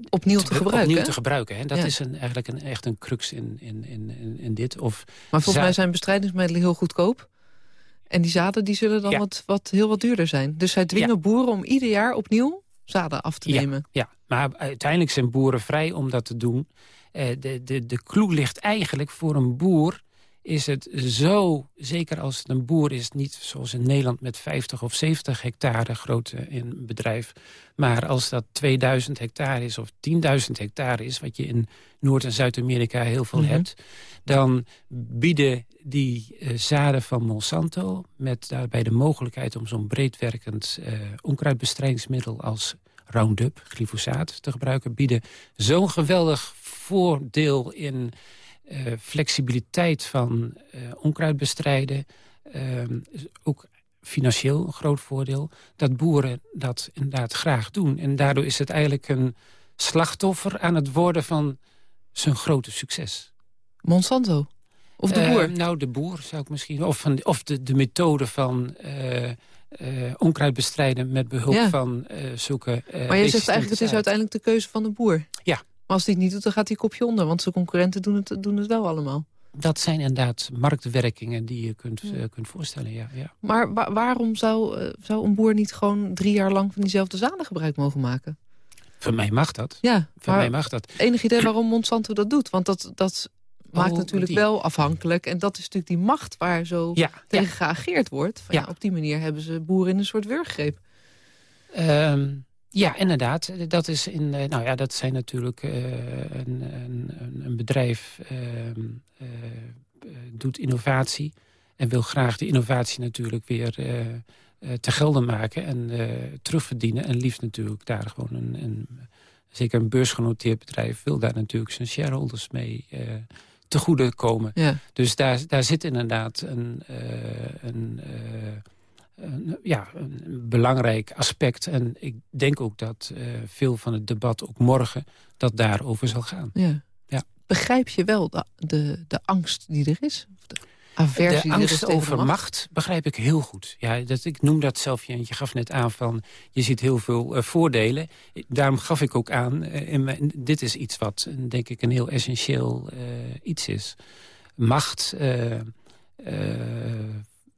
[SPEAKER 3] opnieuw te, gebruiken.
[SPEAKER 4] Opnieuw te gebruiken. Hè? Dat is een, eigenlijk een, echt een crux in, in, in, in dit. Of
[SPEAKER 3] maar volgens mij zijn bestrijdingsmiddelen heel goedkoop. En die zaden die zullen dan wat, wat, heel wat duurder zijn. Dus zij dwingen boeren om ieder jaar opnieuw zaden af te nemen.
[SPEAKER 4] Ja, maar uiteindelijk zijn boeren vrij om dat te doen. Eh, de, de, de clue ligt eigenlijk voor een boer is het zo, zeker als het een boer is... niet zoals in Nederland met 50 of 70 hectare grote in bedrijf... maar als dat 2000 hectare is of 10.000 hectare is... wat je in Noord- en Zuid-Amerika heel veel mhm. hebt... dan bieden die uh, zaden van Monsanto... met daarbij de mogelijkheid om zo'n breedwerkend uh, onkruidbestrijdingsmiddel... als Roundup, glyfosaat, te gebruiken... bieden zo'n geweldig voordeel in flexibiliteit van uh, onkruid bestrijden. Uh, ook financieel een groot voordeel. Dat boeren dat inderdaad graag doen. En daardoor is het eigenlijk een slachtoffer aan het worden van zijn grote succes.
[SPEAKER 3] Monsanto? Of de boer?
[SPEAKER 4] nou, de boer zou ik misschien... Of, van, of de, de methode van onkruid bestrijden met behulp van zulke...
[SPEAKER 3] maar je zegt eigenlijk, het is uiteindelijk de keuze van de boer.
[SPEAKER 4] Ja,
[SPEAKER 3] maar als hij het niet doet, dan gaat hij kopje onder. Want zijn concurrenten doen het, doen het wel allemaal.
[SPEAKER 4] Dat zijn inderdaad marktwerkingen die je kunt, uh, kunt voorstellen, ja. ja.
[SPEAKER 3] Maar waarom zou, uh, zou een boer niet gewoon drie jaar lang van diezelfde zaden gebruik mogen maken?
[SPEAKER 4] Voor mij mag dat.
[SPEAKER 3] Ja,
[SPEAKER 4] Voor mij mag dat.
[SPEAKER 3] Enig idee waarom Monsanto dat doet? Want dat, dat maakt oh, natuurlijk wel afhankelijk. En dat is natuurlijk die macht waar zo tegen geageerd wordt. Van, ja. op die manier hebben ze boeren in een soort wurggreep.
[SPEAKER 4] Um, ja, inderdaad. Dat, is in, eh, nou ja, dat zijn natuurlijk uh, een, een, een, bedrijf uh, doet innovatie en wil graag de innovatie natuurlijk weer te gelden maken en terugverdienen. En liefst natuurlijk daar gewoon een, een, zeker een beursgenoteerd bedrijf wil daar natuurlijk zijn shareholders mee te goede komen. Ja. Dus daar, daar zit inderdaad een, een een, ja, een belangrijk aspect. En ik denk ook dat uh, veel van het debat, ook morgen, dat daarover zal gaan. Ja.
[SPEAKER 3] Ja. Begrijp je wel de, de, de angst die er is? De,
[SPEAKER 4] aversie de angst over macht? begrijp ik heel goed. Ja, dat, ik noem dat zelf, je gaf net aan van... je ziet heel veel uh, voordelen. Daarom gaf ik ook aan, uh, in dit is iets wat denk ik een heel essentieel iets is. Macht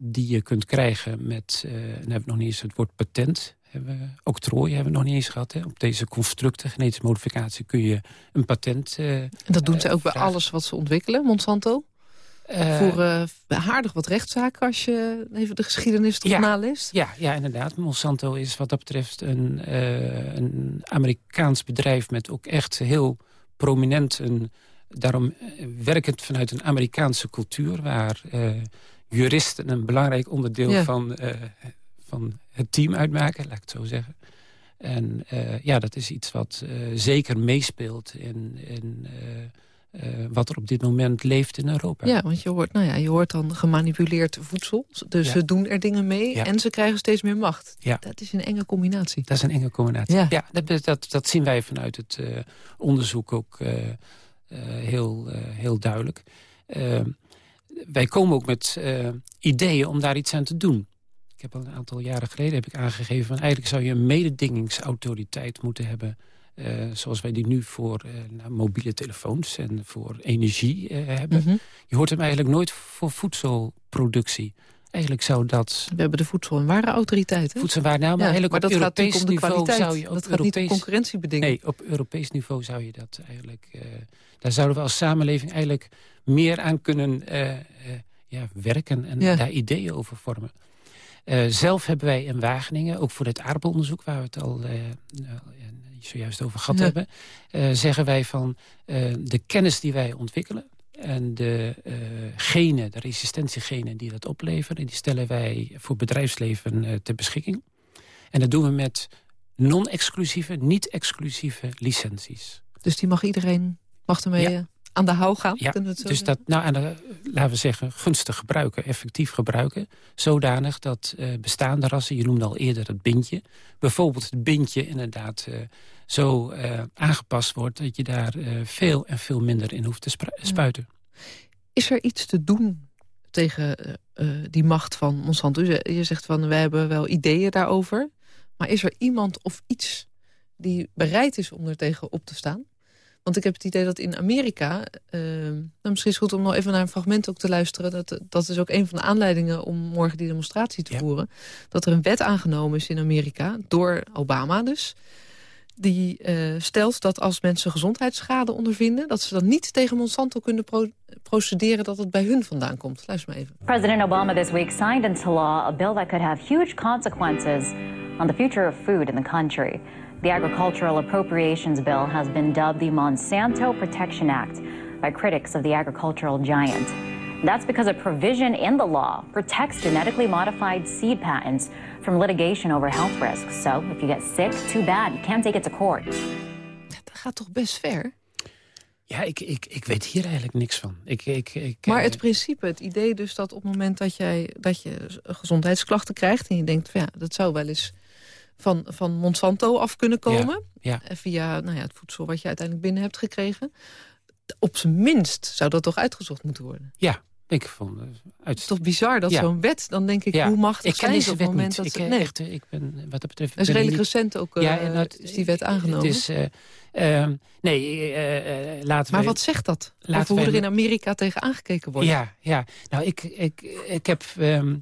[SPEAKER 4] die je kunt krijgen met, uh, dan heb ik nog niet eens het woord patent. hebben we, octrooi hebben we nog niet eens gehad. Hè. Op deze constructen, genetische modificatie, kun je een patent
[SPEAKER 3] En dat doen ze ook bij alles wat ze ontwikkelen, Monsanto? Uh, voeren behaardig wat rechtszaken als je even de geschiedenis toch
[SPEAKER 4] ja,
[SPEAKER 3] naleest?
[SPEAKER 4] Ja, ja, inderdaad. Monsanto is wat dat betreft een, uh, een Amerikaans bedrijf... met ook echt heel prominent, een, daarom werkend vanuit een Amerikaanse cultuur... waar uh, juristen een belangrijk onderdeel ja. van, van het team uitmaken, laat ik het zo zeggen. En ja, dat is iets wat zeker meespeelt in... in wat er op dit moment leeft in Europa.
[SPEAKER 3] Ja, want je hoort, nou ja, je hoort dan gemanipuleerd voedsel. Dus ja. ze doen er dingen mee ja. en ze krijgen steeds meer macht.
[SPEAKER 4] Ja.
[SPEAKER 3] Dat is een enge combinatie.
[SPEAKER 4] Dat is een enge combinatie. Ja, dat, dat, dat zien wij vanuit het onderzoek ook heel, heel duidelijk. Wij komen ook met ideeën om daar iets aan te doen. Ik heb al een aantal jaren geleden heb ik aangegeven... van eigenlijk zou je een mededingingsautoriteit moeten hebben... Uh, zoals wij die nu voor uh, nou, mobiele telefoons en voor energie hebben.
[SPEAKER 3] Mhm.
[SPEAKER 4] Mm -hmm. Je hoort hem eigenlijk nooit voor voedselproductie. Eigenlijk zou dat...
[SPEAKER 3] We hebben de voedsel- en warenautoriteit.
[SPEAKER 4] Voedsel en maar ja, eigenlijk
[SPEAKER 3] maar
[SPEAKER 4] op
[SPEAKER 3] dat
[SPEAKER 4] Europees niveau
[SPEAKER 3] kwaliteit.
[SPEAKER 4] zou je... Op
[SPEAKER 3] dat gaat
[SPEAKER 4] Europees,
[SPEAKER 3] niet om concurrentiebedingen.
[SPEAKER 4] Nee, op Europees niveau zou je dat eigenlijk... Daar zouden we als samenleving eigenlijk meer aan kunnen ja, werken... en
[SPEAKER 3] ja.
[SPEAKER 4] daar ideeën over vormen. Uh, zelf hebben wij in Wageningen, ook voor dit aardbeelonderzoek... waar we het al uh, zojuist over gehad
[SPEAKER 3] ja.
[SPEAKER 4] hebben... Uh, zeggen wij van de kennis die wij ontwikkelen... en de genen, de resistentiegenen die dat opleveren... die stellen wij voor bedrijfsleven ter beschikking. En dat doen we met non-exclusieve, niet-exclusieve licenties.
[SPEAKER 3] Dus die mag iedereen mag ermee ja. aan de hou gaan?
[SPEAKER 4] Ja,
[SPEAKER 3] we
[SPEAKER 4] dus
[SPEAKER 3] zeggen?
[SPEAKER 4] dat, nou, en, uh, laten we zeggen, gunstig gebruiken, effectief gebruiken. Zodanig dat uh, bestaande rassen, je noemde al eerder het bindje... bijvoorbeeld het bindje inderdaad uh, zo aangepast wordt... dat je daar veel en veel minder in hoeft te spuiten.
[SPEAKER 3] Is er iets te doen tegen die macht van Monsanto? Je zegt van, wij hebben wel ideeën daarover... maar is er iemand of iets die bereid is om er tegen op te staan? Want ik heb het idee dat in Amerika... Uh, nou misschien is het goed om nog even naar een fragment ook te luisteren. Dat, dat is ook een van de aanleidingen om morgen die demonstratie te
[SPEAKER 4] ja.
[SPEAKER 3] voeren. Dat er een wet aangenomen is in Amerika, door Obama dus... die uh, stelt dat als mensen gezondheidsschade ondervinden... dat ze dan niet tegen Monsanto kunnen pro procederen dat het bij hun vandaan komt. Luister maar even.
[SPEAKER 6] President Obama this week signed into law a bill that could have huge consequences... on the future of food in the country. The Agricultural Appropriations Bill has been dubbed the Monsanto Protection Act by critics of the agricultural giant. That's because a provision in the law protects genetically modified seed patents from litigation over health risks. So if you get sick, too bad. You can't take it to court.
[SPEAKER 3] Dat gaat toch best ver?
[SPEAKER 4] Ja, ik, ik, ik weet hier eigenlijk niks van. Ik, ik, ik,
[SPEAKER 3] maar
[SPEAKER 4] uh,
[SPEAKER 3] het principe, het idee dus dat op het moment dat, jij, dat je gezondheidsklachten krijgt... en je denkt, van, ja, dat zou wel eens van, van Monsanto af kunnen komen.
[SPEAKER 4] Ja,
[SPEAKER 3] ja. Via nou ja, het voedsel wat je uiteindelijk binnen hebt gekregen. Op zijn minst zou dat toch uitgezocht moeten worden?
[SPEAKER 4] Ja, ik vond het uit...
[SPEAKER 3] Het is toch bizar dat
[SPEAKER 4] ja.
[SPEAKER 3] zo'n wet, dan denk ik,
[SPEAKER 4] ja.
[SPEAKER 3] hoe machtig
[SPEAKER 4] ik ken
[SPEAKER 3] zijn op het
[SPEAKER 4] wet
[SPEAKER 3] moment
[SPEAKER 4] niet.
[SPEAKER 3] dat
[SPEAKER 4] ik,
[SPEAKER 3] ze... Nee,
[SPEAKER 4] echt, ik ben, wat dat betreft...
[SPEAKER 3] dat is redelijk
[SPEAKER 4] niet...
[SPEAKER 3] recent ook
[SPEAKER 4] ja, dat,
[SPEAKER 3] is die wet aangenomen.
[SPEAKER 4] Het uh, uh, nee, laten
[SPEAKER 3] maar
[SPEAKER 4] we...
[SPEAKER 3] wat zegt dat?
[SPEAKER 4] Laten
[SPEAKER 3] Over hoe
[SPEAKER 4] we,
[SPEAKER 3] er in Amerika tegen aangekeken wordt?
[SPEAKER 4] Ja, ja. nou, ik, ik, ik heb... Um, uh,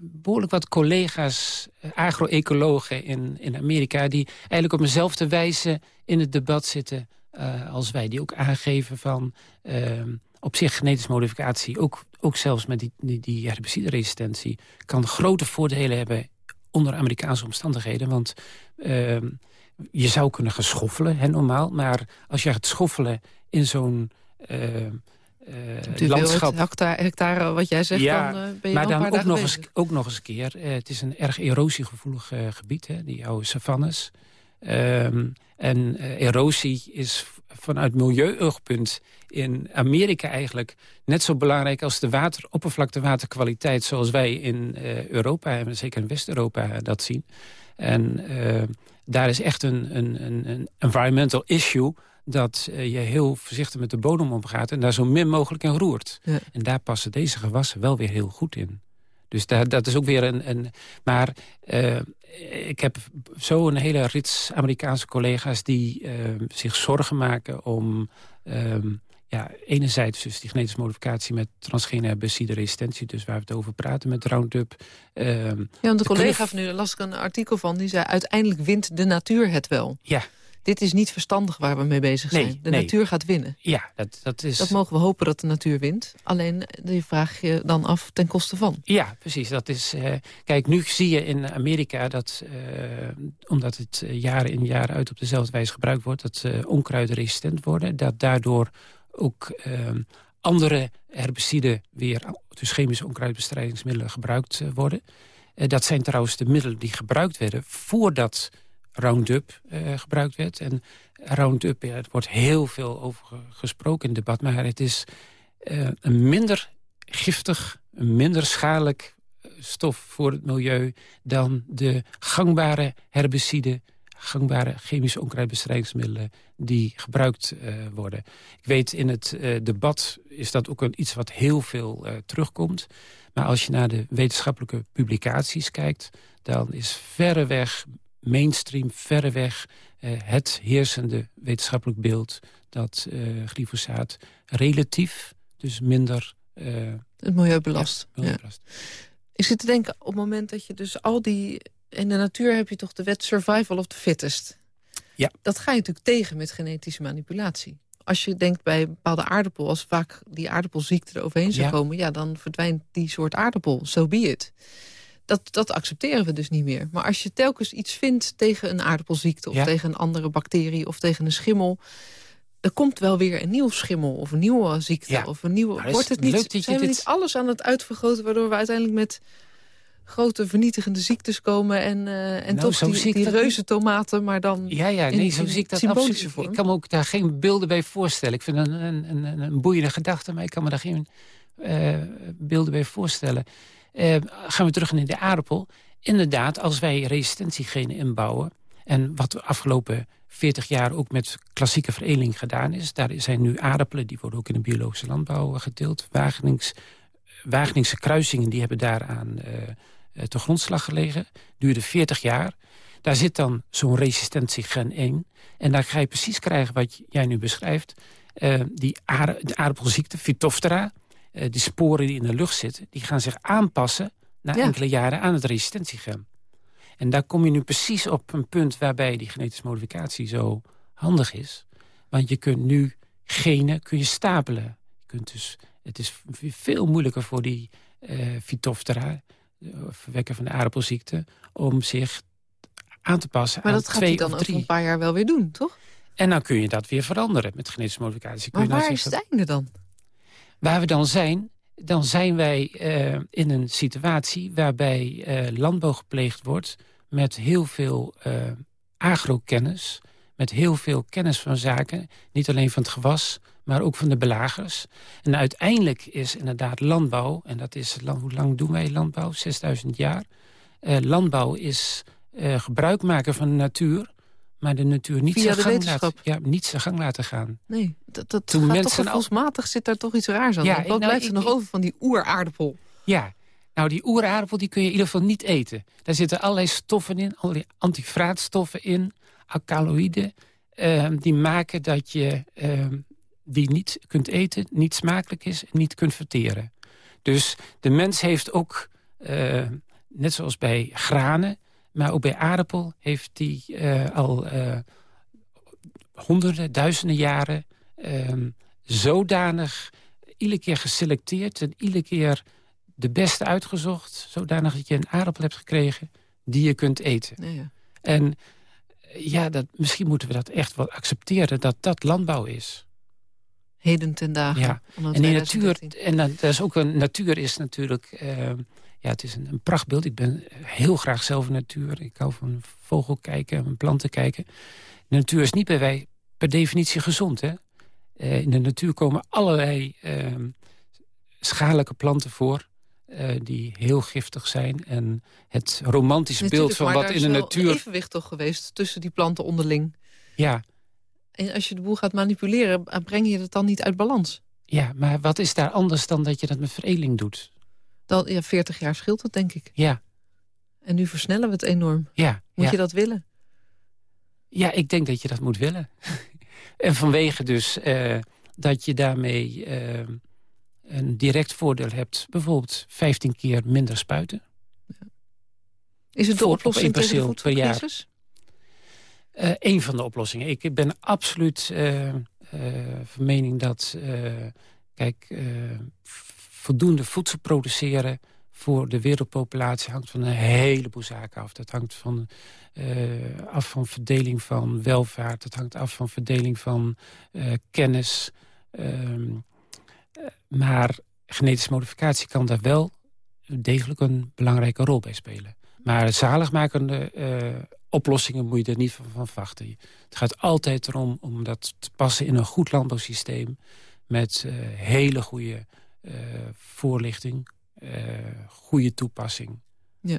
[SPEAKER 4] behoorlijk wat collega's, uh, agro-ecologen in, in Amerika... die eigenlijk op dezelfde wijze in het debat zitten uh, als wij. Die ook aangeven van op zich genetische modificatie... ook, ook zelfs met die, die, die herbicidenresistentie... kan grote voordelen hebben onder Amerikaanse omstandigheden. Want je zou kunnen gaan schoffelen, hè, normaal. Maar als je gaat schoffelen in zo'n...
[SPEAKER 3] landschap. Hectare, hectare, wat jij zegt,
[SPEAKER 4] ja,
[SPEAKER 3] dan uh, ben je
[SPEAKER 4] maar dan ook nog,
[SPEAKER 3] eens,
[SPEAKER 4] ook nog eens een keer. Uh, het is een erg erosiegevoelig uh, gebied, hè, die oude savannes. Um, en erosie is vanuit milieuoogpunt in Amerika eigenlijk net zo belangrijk als de water, oppervlaktewaterkwaliteit zoals wij in Europa, en zeker in West-Europa, dat zien. En daar is echt een, een, een, een environmental issue dat uh, je heel voorzichtig met de bodem omgaat... en daar zo min mogelijk in roert.
[SPEAKER 3] Ja.
[SPEAKER 4] En daar passen deze gewassen wel weer heel goed in. Dus daar, dat is ook weer een... een maar uh, ik heb zo een hele rits Amerikaanse collega's... die uh, zich zorgen maken om ja, enerzijds dus die genetische modificatie met transgene herbicide resistentie, dus waar we het over praten met Roundup.
[SPEAKER 3] Uh, ja, want de, collega van u, daar las ik een artikel van, die zei uiteindelijk wint de natuur het wel.
[SPEAKER 4] Ja,
[SPEAKER 3] dit is niet verstandig waar we mee bezig zijn. de natuur gaat winnen.
[SPEAKER 4] Ja, dat, dat is...
[SPEAKER 3] Dat mogen we hopen dat de natuur wint. Alleen, die vraag je dan af ten koste van.
[SPEAKER 4] Ja, precies. Dat is, uh, kijk, nu zie je in Amerika dat, uh, omdat het uh, jaren in jaren uit op dezelfde wijze gebruikt wordt... dat onkruiden resistent worden. Dat daardoor ook andere herbiciden weer, dus chemische onkruidbestrijdingsmiddelen, gebruikt worden. dat zijn trouwens de middelen die gebruikt werden voordat Roundup uh, gebruikt werd. En Roundup, er wordt heel veel over gesproken in het debat... maar het is uh, een minder giftig, een minder schadelijk eh, stof voor het milieu... dan de gangbare herbiciden, gangbare chemische onkruidbestrijdingsmiddelen... die gebruikt worden. Ik weet, in het debat is dat ook een, iets wat heel veel terugkomt... Maar als je naar de wetenschappelijke publicaties kijkt... dan is verreweg mainstream verreweg uh, het heersende wetenschappelijk beeld... dat uh, glyfosaat relatief, dus minder... Uh,
[SPEAKER 3] het milieu belast. Ja, Ik zit te denken, op het moment dat je dus al die... In de natuur heb je toch de wet survival of the fittest.
[SPEAKER 4] Ja.
[SPEAKER 3] Dat ga je natuurlijk tegen met genetische manipulatie. Als je denkt bij een bepaalde aardappel... als vaak die aardappelziekte er overheen zou komen... ja, dan verdwijnt die soort aardappel. So be it dat, dat accepteren we dus niet meer. Maar als je telkens iets vindt tegen een aardappelziekte... of tegen een andere bacterie of tegen een schimmel... er komt wel weer een nieuw schimmel of een nieuwe ziekte. Of een nieuwe, wordt het niet, zijn we niet alles aan het uitvergroten... waardoor we uiteindelijk met grote vernietigende ziektes komen... en, uh, en nou, toch die, die reuze tomaten, maar dan
[SPEAKER 4] Ja, ja nee, zo zie ik dat absoluut. Vorm. Ik kan me ook daar geen beelden bij voorstellen. Ik vind het een, een, een, een boeiende gedachte, maar ik kan me daar geen uh, beelden bij voorstellen. Uh, gaan we terug naar de aardappel. Inderdaad, als wij resistentiegenen inbouwen... en wat de afgelopen 40 jaar ook met klassieke veredeling gedaan is... daar zijn nu aardappelen, die worden ook in de biologische landbouw geteeld. Wagenings, Wageningse kruisingen die hebben daaraan uh, te grondslag gelegen. Duurde 40 jaar. Daar zit dan zo'n resistentiegen in. En daar ga je precies krijgen wat jij nu beschrijft. Die aardappelziekte, Phytophthora die sporen die in de lucht zitten... die gaan zich aanpassen na enkele jaren aan het resistentiegem. En daar kom je nu precies op een punt waarbij die genetische modificatie zo handig is. Want je kunt nu genen kun je stapelen. Je kunt dus, het is veel moeilijker voor die uh, Phytophthora, verwekker van de aardappelziekte... om zich aan te passen
[SPEAKER 3] maar
[SPEAKER 4] aan
[SPEAKER 3] dat gaat hij dan over een paar jaar wel weer doen, toch?
[SPEAKER 4] En dan kun je dat weer veranderen met genetische modificatie.
[SPEAKER 3] Maar waar is het einde dan?
[SPEAKER 4] Waar we dan zijn, dan zijn wij uh, in een situatie waarbij uh, landbouw gepleegd wordt... met heel veel uh, agrokennis, met heel veel kennis van zaken. Niet alleen van het gewas, maar ook van de belagers. En uiteindelijk is inderdaad landbouw, en dat is, hoe lang doen wij landbouw? 6000 jaar. landbouw is gebruik maken van de natuur maar de natuur niet, zijn gang, laten, ja, niet zijn gang laten gaan.
[SPEAKER 3] Nee, dat, dat Toen gaat mensen toch gevoelsmatig zit daar toch iets raars aan. Ja, Wat nou, blijft er nog over van die oeraardappel?
[SPEAKER 4] Ja, nou die oeraardappel die kun je in ieder geval niet eten. Daar zitten allerlei stoffen in, allerlei antifraatstoffen in, alkaloïden... Uh, die maken dat je uh, die niet kunt eten, niet smakelijk is... en niet kunt verteren. Dus de mens heeft ook, uh, net zoals bij granen... Maar ook bij aardappel heeft hij uh, al uh, honderden, duizenden jaren... Uh, zodanig iedere keer geselecteerd en iedere keer de beste uitgezocht... zodanig dat je een aardappel hebt gekregen die je kunt eten.
[SPEAKER 3] Ja, ja.
[SPEAKER 4] En ja, dat, misschien moeten we dat echt wel accepteren, dat dat landbouw is.
[SPEAKER 3] Heden ten dagen.
[SPEAKER 4] Ja, en die natuur, en dat is ook een natuur is natuurlijk ehm, ja, het is een, een prachtbeeld. Ik ben heel graag zelf in natuur. Ik hou van vogel kijken, van planten kijken. De natuur is niet bij wij per definitie gezond. Hè? Uh, in de natuur komen allerlei uh, schadelijke planten voor... Uh, die heel giftig zijn. En het romantische beeld van wat in de natuur...
[SPEAKER 3] er is evenwicht toch geweest tussen die planten onderling.
[SPEAKER 4] Ja.
[SPEAKER 3] En als je de boel gaat manipuleren, breng je het dan niet uit balans?
[SPEAKER 4] Ja, maar wat is daar anders dan dat je dat met veredeling doet?
[SPEAKER 3] Dan, ja, 40 jaar scheelt het, denk ik.
[SPEAKER 4] Ja.
[SPEAKER 3] En nu versnellen we het enorm.
[SPEAKER 4] Ja.
[SPEAKER 3] Moet je dat willen?
[SPEAKER 4] Ja, ik denk dat je dat moet willen. [LAUGHS] en vanwege dus uh, dat je daarmee eh, een direct voordeel hebt. Bijvoorbeeld 15 keer minder spuiten.
[SPEAKER 3] Is het de oplossing tegen de voedselcrisis?
[SPEAKER 4] Uh, een van de oplossingen. Ik ben absoluut van mening dat... kijk, voldoende voedsel produceren voor de wereldpopulatie hangt van een heleboel zaken af. Dat hangt van, af van verdeling van welvaart. Dat hangt af van verdeling van kennis. Ehm, maar genetische modificatie kan daar wel degelijk een belangrijke rol bij spelen. Maar zaligmakende uh, oplossingen moet je er niet van, van wachten. Het gaat altijd erom om dat te passen in een goed landbouwsysteem... met hele goede voorlichting, goede toepassing.
[SPEAKER 3] Ja.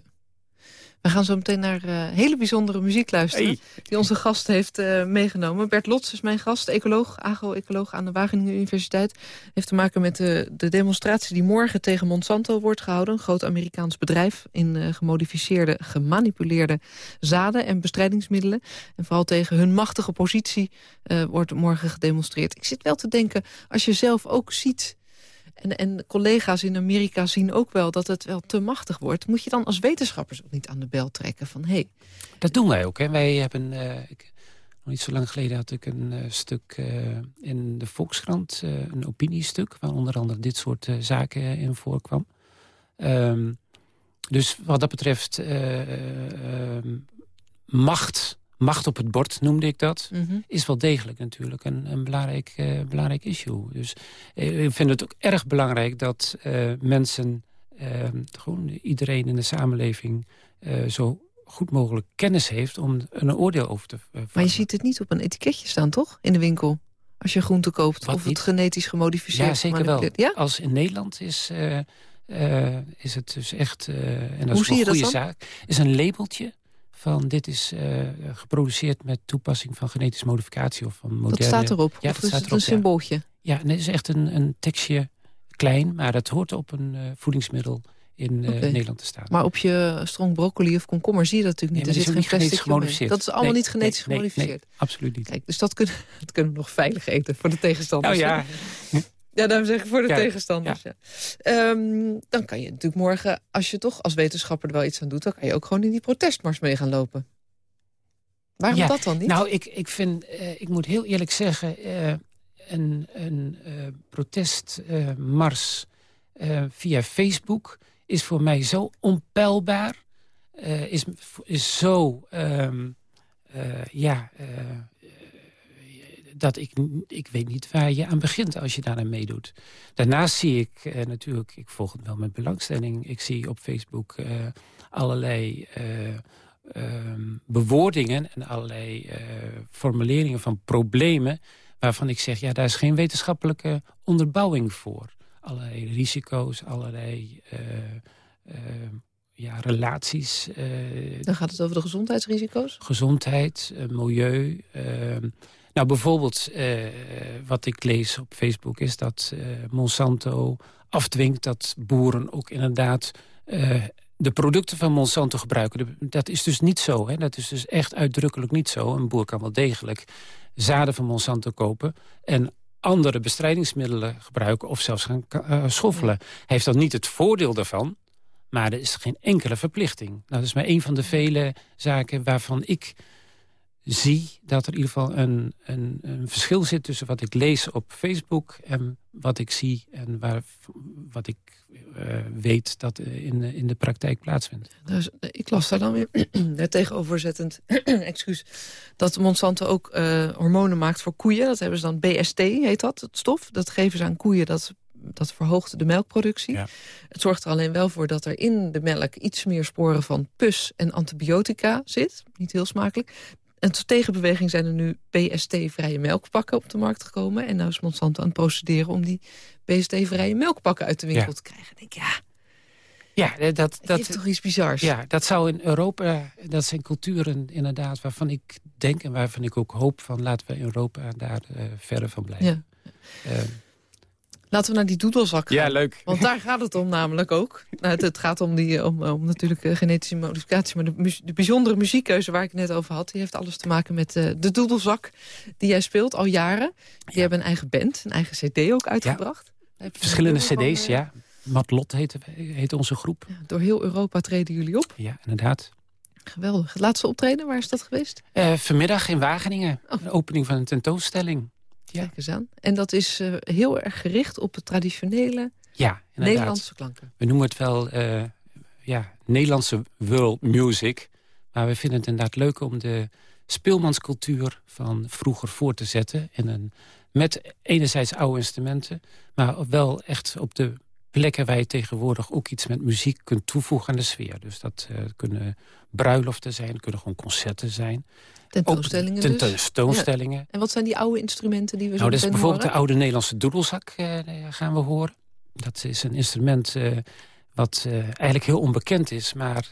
[SPEAKER 3] We gaan zo meteen naar uh, hele bijzondere muziek luisteren... die onze gast heeft uh, meegenomen. Bert Lots is mijn gast, ecoloog, agro-ecoloog aan de Wageningen Universiteit. Heeft te maken met de, de demonstratie die morgen tegen Monsanto wordt gehouden. Een groot Amerikaans bedrijf in gemodificeerde, gemanipuleerde zaden en bestrijdingsmiddelen. En vooral tegen hun machtige positie wordt morgen gedemonstreerd. Ik zit wel te denken, als je zelf ook ziet en, en collega's in Amerika zien ook wel dat het wel te machtig wordt. Moet je dan als wetenschappers ook niet aan de bel trekken van... Hey.
[SPEAKER 4] Dat doen wij ook. Hè. Wij hebben... Uh, nog niet zo lang geleden had ik een uh, stuk uh, in de Volkskrant. een opiniestuk waar onder andere dit soort zaken in voorkwam. Um, dus wat dat betreft ehm, macht macht op het bord noemde ik dat, mhm. is wel degelijk natuurlijk een, een belangrijk, uh, belangrijk issue. Dus uh, ik vind het ook erg belangrijk dat uh, mensen, gewoon iedereen in de samenleving, zo goed mogelijk kennis heeft om een oordeel over te vormen.
[SPEAKER 3] Maar je ziet het niet op een etiketje staan, toch? In de winkel? Als je groente koopt of het genetisch gemodificeerd
[SPEAKER 4] Ja, zeker wel. Ja? Als in Nederland is, is het dus echt, en dat is een goede zaak, is een labeltje van dit is uh, geproduceerd met toepassing van genetische modificatie of van moderne...
[SPEAKER 3] Dat staat erop? Ja, dat staat erop, een symbooltje?
[SPEAKER 4] Ja, nee, het is echt een, een tekstje klein, maar dat hoort op een uh, voedingsmiddel in uh, okay. Nederland te staan.
[SPEAKER 3] Maar op je strong broccoli of komkommer zie je dat natuurlijk niet.
[SPEAKER 4] Nee,
[SPEAKER 3] er zit geen
[SPEAKER 4] plastic gemodificeerd.
[SPEAKER 3] Dat is allemaal
[SPEAKER 4] nee,
[SPEAKER 3] niet genetisch
[SPEAKER 4] nee,
[SPEAKER 3] gemodificeerd?
[SPEAKER 4] absoluut niet.
[SPEAKER 3] Kijk, dus dat kunnen, [LAUGHS] dat kunnen we nog veilig eten voor de tegenstanders.
[SPEAKER 4] Nou ja... [LAUGHS]
[SPEAKER 3] Ja, daarom zeg ik voor de tegenstanders. Ja. ja. Um, dan kan je natuurlijk morgen, als je toch als wetenschapper er wel iets aan doet... dan kan je ook gewoon in die protestmars mee gaan lopen. Waarom
[SPEAKER 4] ja,
[SPEAKER 3] dat dan niet?
[SPEAKER 4] Nou, ik, ik, vind, uh, ik moet heel eerlijk zeggen... Uh, een, een uh, protestmars via Facebook is voor mij zo onpeilbaar. is, is zo... Um, ja, dat ik, ik weet niet waar je aan begint als je daaraan meedoet. Daarnaast zie ik uh, natuurlijk, ik volg het wel met belangstelling... ik zie op Facebook uh, allerlei uh, bewoordingen en allerlei formuleringen van problemen... waarvan ik zeg, ja, daar is geen wetenschappelijke onderbouwing voor. Allerlei risico's, allerlei ja, relaties.
[SPEAKER 3] Dan gaat het over de gezondheidsrisico's?
[SPEAKER 4] Gezondheid, milieu... Ehm, nou, bijvoorbeeld uh, wat ik lees op Facebook is dat uh, Monsanto afdwingt dat boeren ook inderdaad uh, de producten van Monsanto gebruiken. Dat is dus niet zo. Hè? Dat is dus echt uitdrukkelijk niet zo. Een boer kan wel degelijk zaden van Monsanto kopen... en andere bestrijdingsmiddelen gebruiken of zelfs gaan schoffelen. Hij heeft dan niet het voordeel daarvan, maar er is geen enkele verplichting. Nou, dat is maar een van de vele zaken waarvan ik zie dat er in ieder geval een, een, een, verschil zit... tussen wat ik lees op Facebook en wat ik zie... en waar, wat ik uh, weet dat in, in de praktijk plaatsvindt.
[SPEAKER 3] Dus, ik las daar dan weer [CLEARS THROAT] net tegenoverzettend... [CLEARS THROAT] excuus, dat Monsanto ook uh, hormonen maakt voor koeien. Dat hebben ze dan BST, heet dat, het stof. Dat geven ze aan koeien, dat dat verhoogt de melkproductie. Ja. Het zorgt er alleen wel voor dat er in de melk iets meer sporen van pus en antibiotica zit. Niet heel smakelijk. En tot tegenbeweging zijn er nu PST-vrije melkpakken op de markt gekomen. En nou is Monsanto aan het procederen om die PST-vrije melkpakken uit de winkel te krijgen. Ik denk, ja,
[SPEAKER 4] ja, dat, dat
[SPEAKER 3] is toch iets bizars.
[SPEAKER 4] Ja, dat zou in Europa, dat zijn culturen inderdaad waarvan ik denk en waarvan ik ook hoop van laten we in Europa daar uh, verder van blijven. Ja. Uh,
[SPEAKER 3] Laten we naar die doedelzak gaan.
[SPEAKER 4] Ja, leuk.
[SPEAKER 3] Want daar gaat het om namelijk ook. Nou, het, het gaat om, die, om, om natuurlijk uh, genetische modificatie... maar de, de, bijzondere muziekkeuze waar ik het net over had... die heeft alles te maken met uh, de doedelzak die jij speelt al jaren. Die ja. hebben een eigen band, een eigen cd ook uitgebracht.
[SPEAKER 4] Ja. Verschillende cd's, van, ja. Matlot heet, heet onze groep.
[SPEAKER 3] Ja, door heel Europa treden jullie op.
[SPEAKER 4] Ja, inderdaad.
[SPEAKER 3] Geweldig. Het laatste optreden, waar is dat geweest?
[SPEAKER 4] Uh, vanmiddag in Wageningen. Oh. De opening van een tentoonstelling.
[SPEAKER 3] Ja. Kijk eens aan. En dat is uh, heel erg gericht op de traditionele
[SPEAKER 4] ja,
[SPEAKER 3] Nederlandse klanken.
[SPEAKER 4] We noemen het wel uh, ja, Nederlandse world music. Maar we vinden het inderdaad leuk om de speelmanscultuur van vroeger voor te zetten. En een, met enerzijds oude instrumenten, maar wel echt op de plekken waar je tegenwoordig ook iets met muziek kunt toevoegen aan de sfeer. Dus dat uh, kunnen bruiloften zijn, kunnen gewoon concerten zijn.
[SPEAKER 3] Tentoonstellingen
[SPEAKER 4] Ook tentoonstellingen.
[SPEAKER 3] Ja. En wat zijn die oude instrumenten die we zo
[SPEAKER 4] Nou, dat is bijvoorbeeld
[SPEAKER 3] horen?
[SPEAKER 4] de oude Nederlandse doedelzak uh, gaan we horen. Dat is een instrument uh, wat eigenlijk heel onbekend is. Maar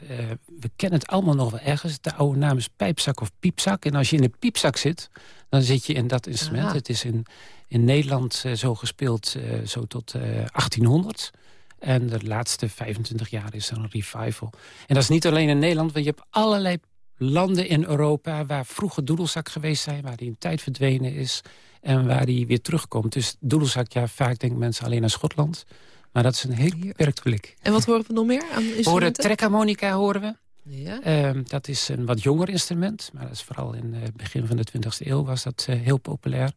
[SPEAKER 4] we kennen het allemaal nog wel ergens. De oude naam is pijpzak of piepzak. En als je in een piepzak zit, dan zit je in dat instrument. Aha. Het is in, in Nederland zo gespeeld zo tot 1800. En de laatste 25 jaar is er een revival. En dat is niet alleen in Nederland, want je hebt allerlei landen in Europa... waar vroeger doedelzak geweest zijn, waar die een tijd verdwenen is... en waar die weer terugkomt. Dus doedelzak, ja, vaak denken mensen alleen aan Schotland. Maar dat is een heel beperkt blik.
[SPEAKER 3] En wat horen we nog meer aan instrumenten?
[SPEAKER 4] Horen trekharmonica, horen we.
[SPEAKER 3] Ja.
[SPEAKER 4] Uh, dat is een wat jonger instrument. Maar dat is vooral in het begin van de 20e eeuw was dat uh, heel populair.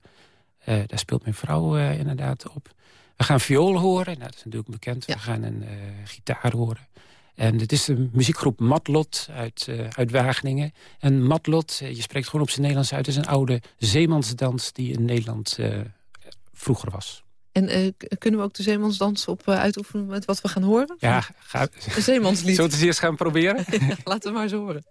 [SPEAKER 4] Uh, daar speelt mijn vrouw uh, inderdaad op. We gaan viool horen, nou, dat is natuurlijk bekend. Ja. We gaan een uh, gitaar horen. En dit is de muziekgroep Matlot uit, uh, uit Wageningen. En Matlot, uh, je spreekt gewoon op zijn Nederlands uit... is een oude zeemansdans die in Nederland vroeger was.
[SPEAKER 3] En kunnen we ook de zeemansdans op uitoefenen met wat we gaan horen?
[SPEAKER 4] Ja, ga,
[SPEAKER 3] zeemanslied.
[SPEAKER 4] Zullen we het eens gaan proberen? [LAUGHS]
[SPEAKER 3] ja, laten we maar eens horen.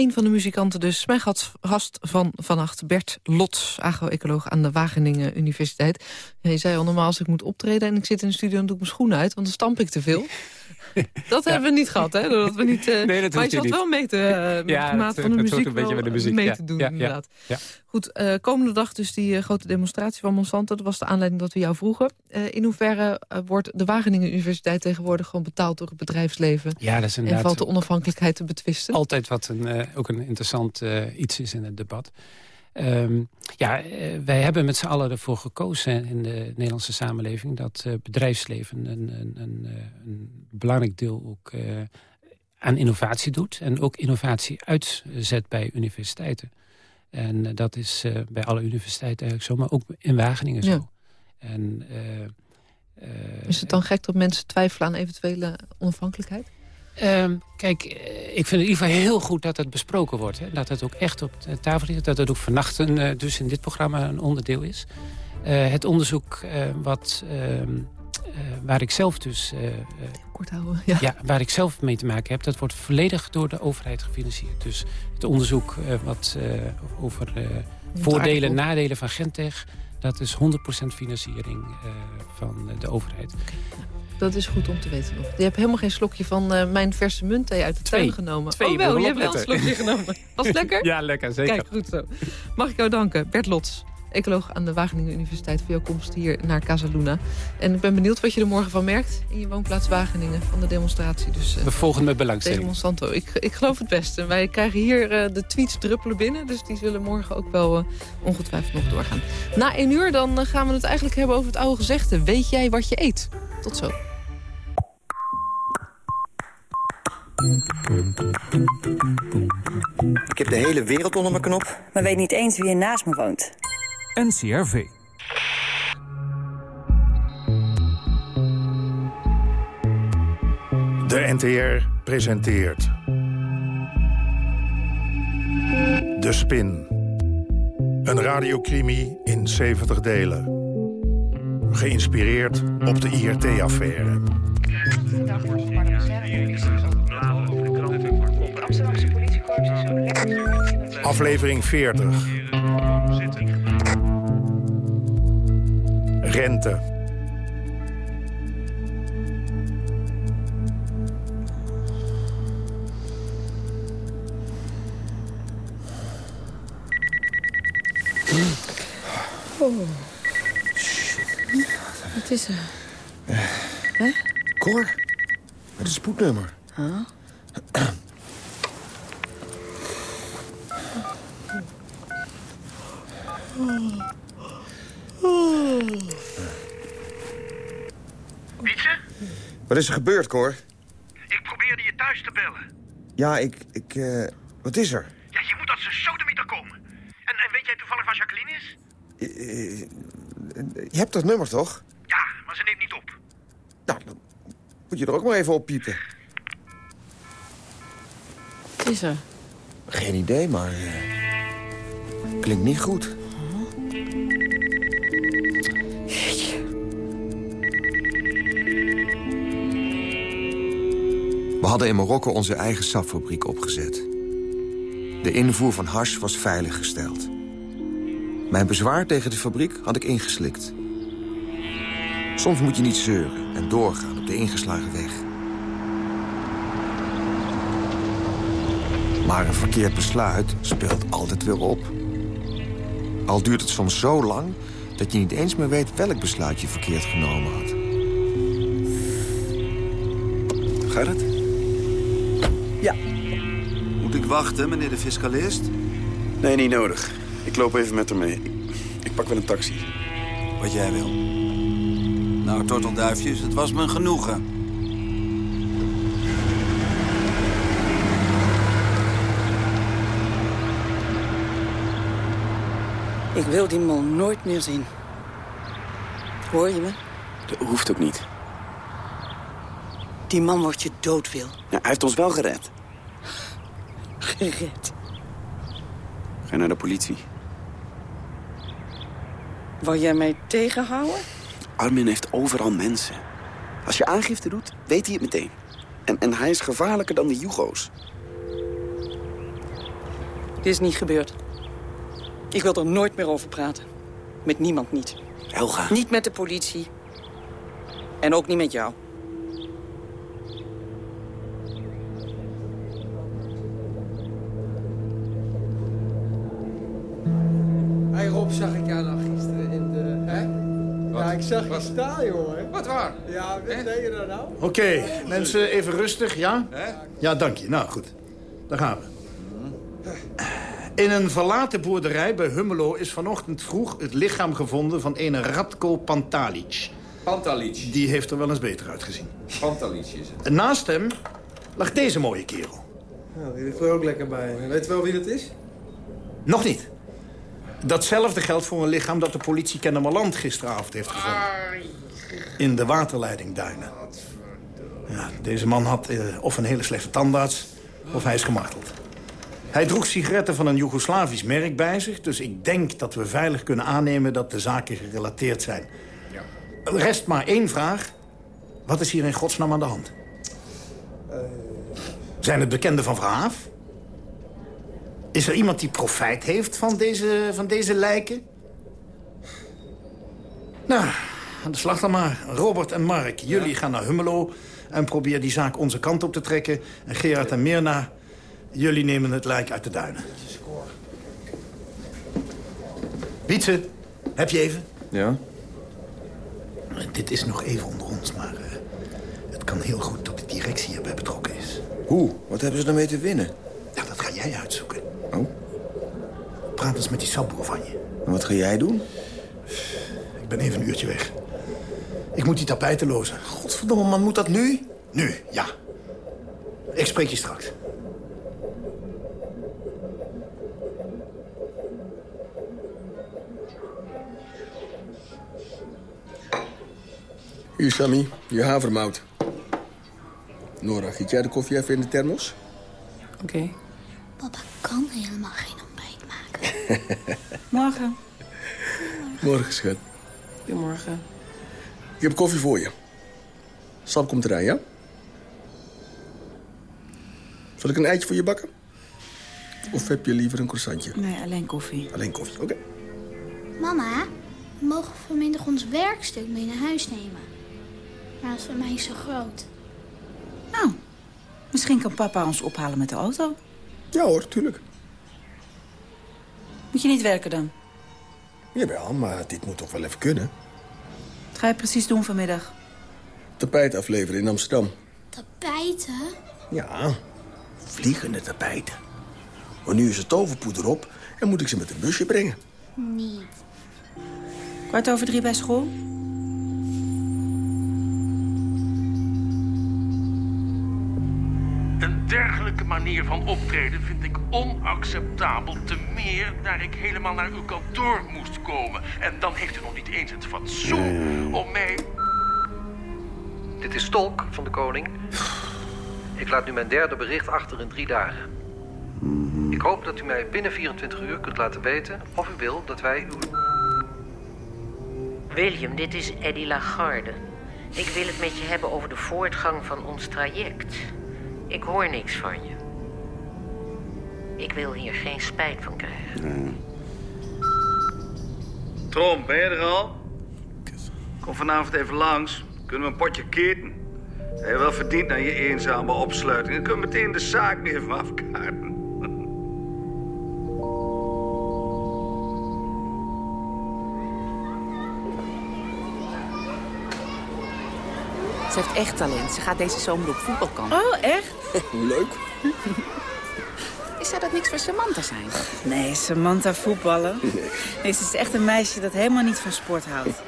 [SPEAKER 3] Een van de muzikanten dus. Mijn gast van vannacht, Bert Lot, agro-ecoloog aan de Wageningen Universiteit. Je zei al normaal als ik moet optreden en ik zit in de studio... dan doe ik mijn schoenen uit, want dan stamp ik te veel. [LAUGHS] Dat ja. hebben we niet gehad, hè? Dat we niet, uh,
[SPEAKER 4] nee, dat
[SPEAKER 3] maar je zat wel mee te, uh, met
[SPEAKER 4] ja,
[SPEAKER 3] de maat van de muziek,
[SPEAKER 4] een beetje met de muziek
[SPEAKER 3] mee
[SPEAKER 4] ja.
[SPEAKER 3] te doen,
[SPEAKER 4] ja,
[SPEAKER 3] inderdaad.
[SPEAKER 4] Ja.
[SPEAKER 3] Goed, uh, komende dag dus die grote demonstratie van Monsanto. Dat was de aanleiding dat we jou vroegen. In hoeverre wordt de Wageningen Universiteit tegenwoordig gewoon betaald door het bedrijfsleven?
[SPEAKER 4] Ja, dat is
[SPEAKER 3] En
[SPEAKER 4] inderdaad
[SPEAKER 3] valt de onafhankelijkheid te betwisten?
[SPEAKER 4] altijd wat een, ook een interessant iets is in het debat. Ehm, ja, eh, wij hebben met z'n allen ervoor gekozen in de Nederlandse samenleving... dat uh, bedrijfsleven een, een, een, een, belangrijk deel ook aan innovatie doet. En ook innovatie uitzet bij universiteiten. En dat is bij alle universiteiten eigenlijk zo, maar ook in Wageningen zo. En,
[SPEAKER 3] is het dan gek dat mensen twijfelen aan eventuele onafhankelijkheid?
[SPEAKER 4] Ehm, kijk, eh, ik vind het in ieder geval heel goed dat het besproken wordt. Hè? Dat het ook echt op de tafel ligt. Dat het ook vannacht een, dus in dit programma een onderdeel is. Uh, het onderzoek wat, ehm, waar ik zelf dus...
[SPEAKER 3] Kort houden, [LAUGHS] ja.
[SPEAKER 4] ja. Waar ik zelf mee te maken heb, dat wordt volledig door de overheid gefinancierd. Dus het onderzoek wat over voordelen en nadelen van Gentech... dat is 100% financiering van de overheid.
[SPEAKER 3] Dat is goed om te weten nog. Je hebt helemaal geen slokje van uh, mijn verse muntthee uit de
[SPEAKER 4] Twee.
[SPEAKER 3] tuin genomen.
[SPEAKER 4] Twee,
[SPEAKER 3] oh wel, je hebt wel een slokje genomen. Was het lekker? [LAUGHS]
[SPEAKER 4] Ja, lekker, zeker.
[SPEAKER 3] Kijk, goed zo. Mag ik jou danken. Bert Lots, ecoloog aan de Wageningen Universiteit... voor jouw komst hier naar Casaluna. En ik ben benieuwd wat je er morgen van merkt... in je woonplaats Wageningen van de demonstratie. Dus,
[SPEAKER 4] uh, We volgen met belangstelling.
[SPEAKER 3] Tegen Monsanto. Ik, ik geloof het beste. Wij krijgen hier uh, de tweets druppelen binnen... dus die zullen morgen ook wel ongetwijfeld nog doorgaan. Na één uur dan gaan we het eigenlijk hebben over het oude gezegde. Weet jij wat je eet? Tot zo.
[SPEAKER 7] Ik heb de hele wereld onder mijn knop.
[SPEAKER 8] Maar weet niet eens wie er naast me woont.
[SPEAKER 5] NCRV.
[SPEAKER 9] De NTR presenteert... De Spin. Een radiocrimi in 70 delen. Geïnspireerd op de IRT-affaire. Aflevering 40. Rente.
[SPEAKER 10] Oh. Wat is er? Hè?
[SPEAKER 11] Cor, het is spoednummer.
[SPEAKER 10] Huh?
[SPEAKER 11] Wietse? Wat is er gebeurd, Cor?
[SPEAKER 12] Ik probeerde je thuis te bellen.
[SPEAKER 11] Ja, ik... ik uh, wat is er?
[SPEAKER 12] Ja, je moet uit zijn sodemieter komen. En, en weet jij toevallig waar Jacqueline is?
[SPEAKER 11] Uh, je hebt dat nummer, toch?
[SPEAKER 12] Ja, maar ze neemt niet op.
[SPEAKER 11] Nou, dan moet je er ook maar even op piepen.
[SPEAKER 10] Wat is er?
[SPEAKER 11] Geen idee, maar... Uh, klinkt niet goed. Hadden in Marokko onze eigen sapfabriek opgezet. De invoer van hash was veiliggesteld. Mijn bezwaar tegen de fabriek had ik ingeslikt. Soms moet je niet zeuren en doorgaan op de ingeslagen weg. Maar een verkeerd besluit speelt altijd weer op. Al duurt het soms zo lang dat je niet eens meer weet welk besluit je verkeerd genomen had.
[SPEAKER 13] Gaat het?
[SPEAKER 14] Ja.
[SPEAKER 13] Moet ik wachten, meneer de fiscalist?
[SPEAKER 14] Nee, niet nodig. Ik loop even met haar mee. Ik pak wel een taxi.
[SPEAKER 13] Wat jij wil. Nou, tortelduifjes, het was me een genoegen.
[SPEAKER 10] Ik wil die man nooit meer zien. Hoor je me?
[SPEAKER 14] Dat hoeft ook niet.
[SPEAKER 10] Die man wordt je dood wil.
[SPEAKER 14] Ja, hij heeft ons wel gered.
[SPEAKER 10] Gered?
[SPEAKER 14] Ga naar de politie.
[SPEAKER 10] Wou jij mij tegenhouden?
[SPEAKER 14] Armin heeft overal mensen. Als je aangifte doet, weet hij het meteen. En, en hij is gevaarlijker dan de Jugo's.
[SPEAKER 10] Dit is niet gebeurd. Ik wil er nooit meer over praten. Met niemand niet.
[SPEAKER 14] Helga.
[SPEAKER 10] Niet met de politie. En ook niet met jou.
[SPEAKER 15] Zag ik jou nog gisteren in de... Hè? Ja, ik zag je staan, jongen.
[SPEAKER 16] Wat waar?
[SPEAKER 15] Ja, wat deed je daar nou?
[SPEAKER 16] Oké, okay, mensen, even rustig, ja?
[SPEAKER 15] Hè?
[SPEAKER 16] Ja, dank je. Nou, goed. Daar gaan we. In een verlaten boerderij bij Hummelo is vanochtend vroeg het lichaam gevonden van een Radko Pantalic.
[SPEAKER 17] Pantalic?
[SPEAKER 16] Die heeft er wel eens beter uitgezien.
[SPEAKER 17] Pantalic is het.
[SPEAKER 16] En naast hem lag deze mooie kerel.
[SPEAKER 15] Nou, die ligt er ook lekker bij. Weet je wel wie dat is?
[SPEAKER 16] Nog niet. Datzelfde geldt voor een lichaam dat de politie Kennemerland gisteravond heeft gevonden. In de waterleidingduinen. Ja, deze man had eh, of een hele slechte tandarts, of hij is gemarteld. Hij droeg sigaretten van een Joegoslavisch merk bij zich... dus ik denk dat we veilig kunnen aannemen dat de zaken gerelateerd zijn.
[SPEAKER 17] Ja.
[SPEAKER 16] Rest maar één vraag. Wat is hier in godsnaam aan de hand? Zijn het bekenden van Verhaaf? Is er iemand die profijt heeft van deze, van deze lijken? Nou, aan de slag dan maar. Robert en Mark, jullie gaan naar Hummelo... en probeer die zaak onze kant op te trekken. En Gerard en Mirna, jullie nemen het lijk uit de duinen. Wietse, heb je even?
[SPEAKER 11] Ja?
[SPEAKER 16] Dit is nog even onder ons, maar eh, het kan heel goed dat de directie hierbij betrokken is.
[SPEAKER 11] Hoe? Wat hebben ze ermee te winnen?
[SPEAKER 16] Ja, dat ga jij uitzoeken.
[SPEAKER 11] Oh?
[SPEAKER 16] Praat eens met die sapboer van je.
[SPEAKER 11] En wat ga jij doen?
[SPEAKER 16] Ik ben even een uurtje weg. Ik moet die tapijten lozen.
[SPEAKER 11] Godverdomme, man, moet dat nu?
[SPEAKER 16] Nu, ja. Ik spreek je straks.
[SPEAKER 18] Hier, Sammy, je havermout. Nora, giet jij de koffie even in de thermos?
[SPEAKER 19] Oké.
[SPEAKER 20] Papa kan helemaal geen ontbijt maken. [LAUGHS]
[SPEAKER 19] Morgen.
[SPEAKER 18] Morgen, schat.
[SPEAKER 19] Goedemorgen.
[SPEAKER 18] Ik heb koffie voor je. Sap komt eraan, ja? Zal ik een eitje voor je bakken? Of heb je liever een croissantje?
[SPEAKER 19] Nee, alleen koffie.
[SPEAKER 18] Alleen koffie, oké.
[SPEAKER 20] Mama, we mogen vanmiddag ons werkstuk mee naar huis nemen. Maar dat van mij is zo groot.
[SPEAKER 19] Nou, misschien kan papa ons ophalen met de auto.
[SPEAKER 18] Ja hoor, tuurlijk.
[SPEAKER 19] Moet je niet werken dan?
[SPEAKER 18] Jawel, maar dit moet toch wel even kunnen?
[SPEAKER 19] Wat ga je precies doen vanmiddag?
[SPEAKER 18] Tapijt afleveren in Amsterdam.
[SPEAKER 20] Tapijten?
[SPEAKER 18] Ja, vliegende tapijten. Maar nu is het toverpoeder op en moet ik ze met een busje brengen.
[SPEAKER 20] Niet.
[SPEAKER 19] Kwart over drie bij school?
[SPEAKER 12] Dergelijke manier van optreden vind ik onacceptabel. Te meer daar ik helemaal naar uw kantoor moest komen. En dan heeft u nog niet eens het fatsoen om mij...
[SPEAKER 21] Dit is Stolk van de Koning. Ik laat nu mijn derde bericht achter in drie dagen. Ik hoop dat u mij binnen 24 uur kunt laten weten of u wil dat wij uw...
[SPEAKER 22] William, dit is Eddie Lagarde. Ik wil het met je hebben over de voortgang van ons traject. Ik hoor niks van je. Ik wil hier geen spijt van krijgen.
[SPEAKER 23] Trom, ben je er al? Kom vanavond even langs. Kunnen we een potje keten? Heb je wel verdiend na je eenzame opsluiting. Dan kunnen meteen de zaak weer van afkaarten.
[SPEAKER 24] Heeft echt talent. Ze gaat deze zomer op voetbalkamp.
[SPEAKER 19] Oh, echt? [LAUGHS]
[SPEAKER 18] Leuk.
[SPEAKER 24] Zou dat niks voor Samantha zijn?
[SPEAKER 19] Nee, Samantha voetballen. Nee, ze is echt een meisje dat helemaal niet van sport houdt.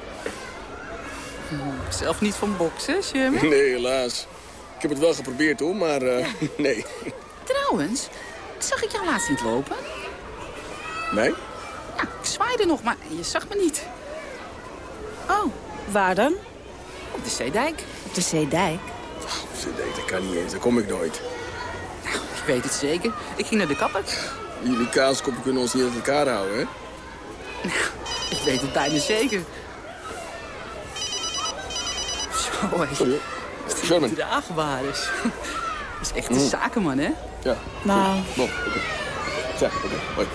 [SPEAKER 19] [LAUGHS]
[SPEAKER 24] Zelf niet van boksen, Sherman?
[SPEAKER 18] Nee, helaas. Ik heb het wel geprobeerd, hoor, maar eh, [LAUGHS] nee.
[SPEAKER 24] Trouwens, zag ik jou laatst niet lopen?
[SPEAKER 18] Nee?
[SPEAKER 24] Ja, ik zwaaide nog, maar je zag me niet.
[SPEAKER 19] Oh, waar dan?
[SPEAKER 24] Op de Zeedijk.
[SPEAKER 19] Op de Zeedijk?
[SPEAKER 18] Zeedijk, dat kan niet eens. Daar kom ik nooit.
[SPEAKER 24] Ik weet het zeker. Ik ging naar de kapper.
[SPEAKER 18] Jullie kaaskoppen kunnen ons niet uit elkaar houden, hè?
[SPEAKER 24] Ik weet het bijna zeker. Zo, hé.
[SPEAKER 18] Sorry. Sherman.
[SPEAKER 24] De draagbaris. Dat [LAUGHS] is echt een
[SPEAKER 18] Mm.
[SPEAKER 24] zakenman, hè?
[SPEAKER 18] Ja.
[SPEAKER 19] Nou.
[SPEAKER 18] Bon, oké. Zo, oké. Hoi.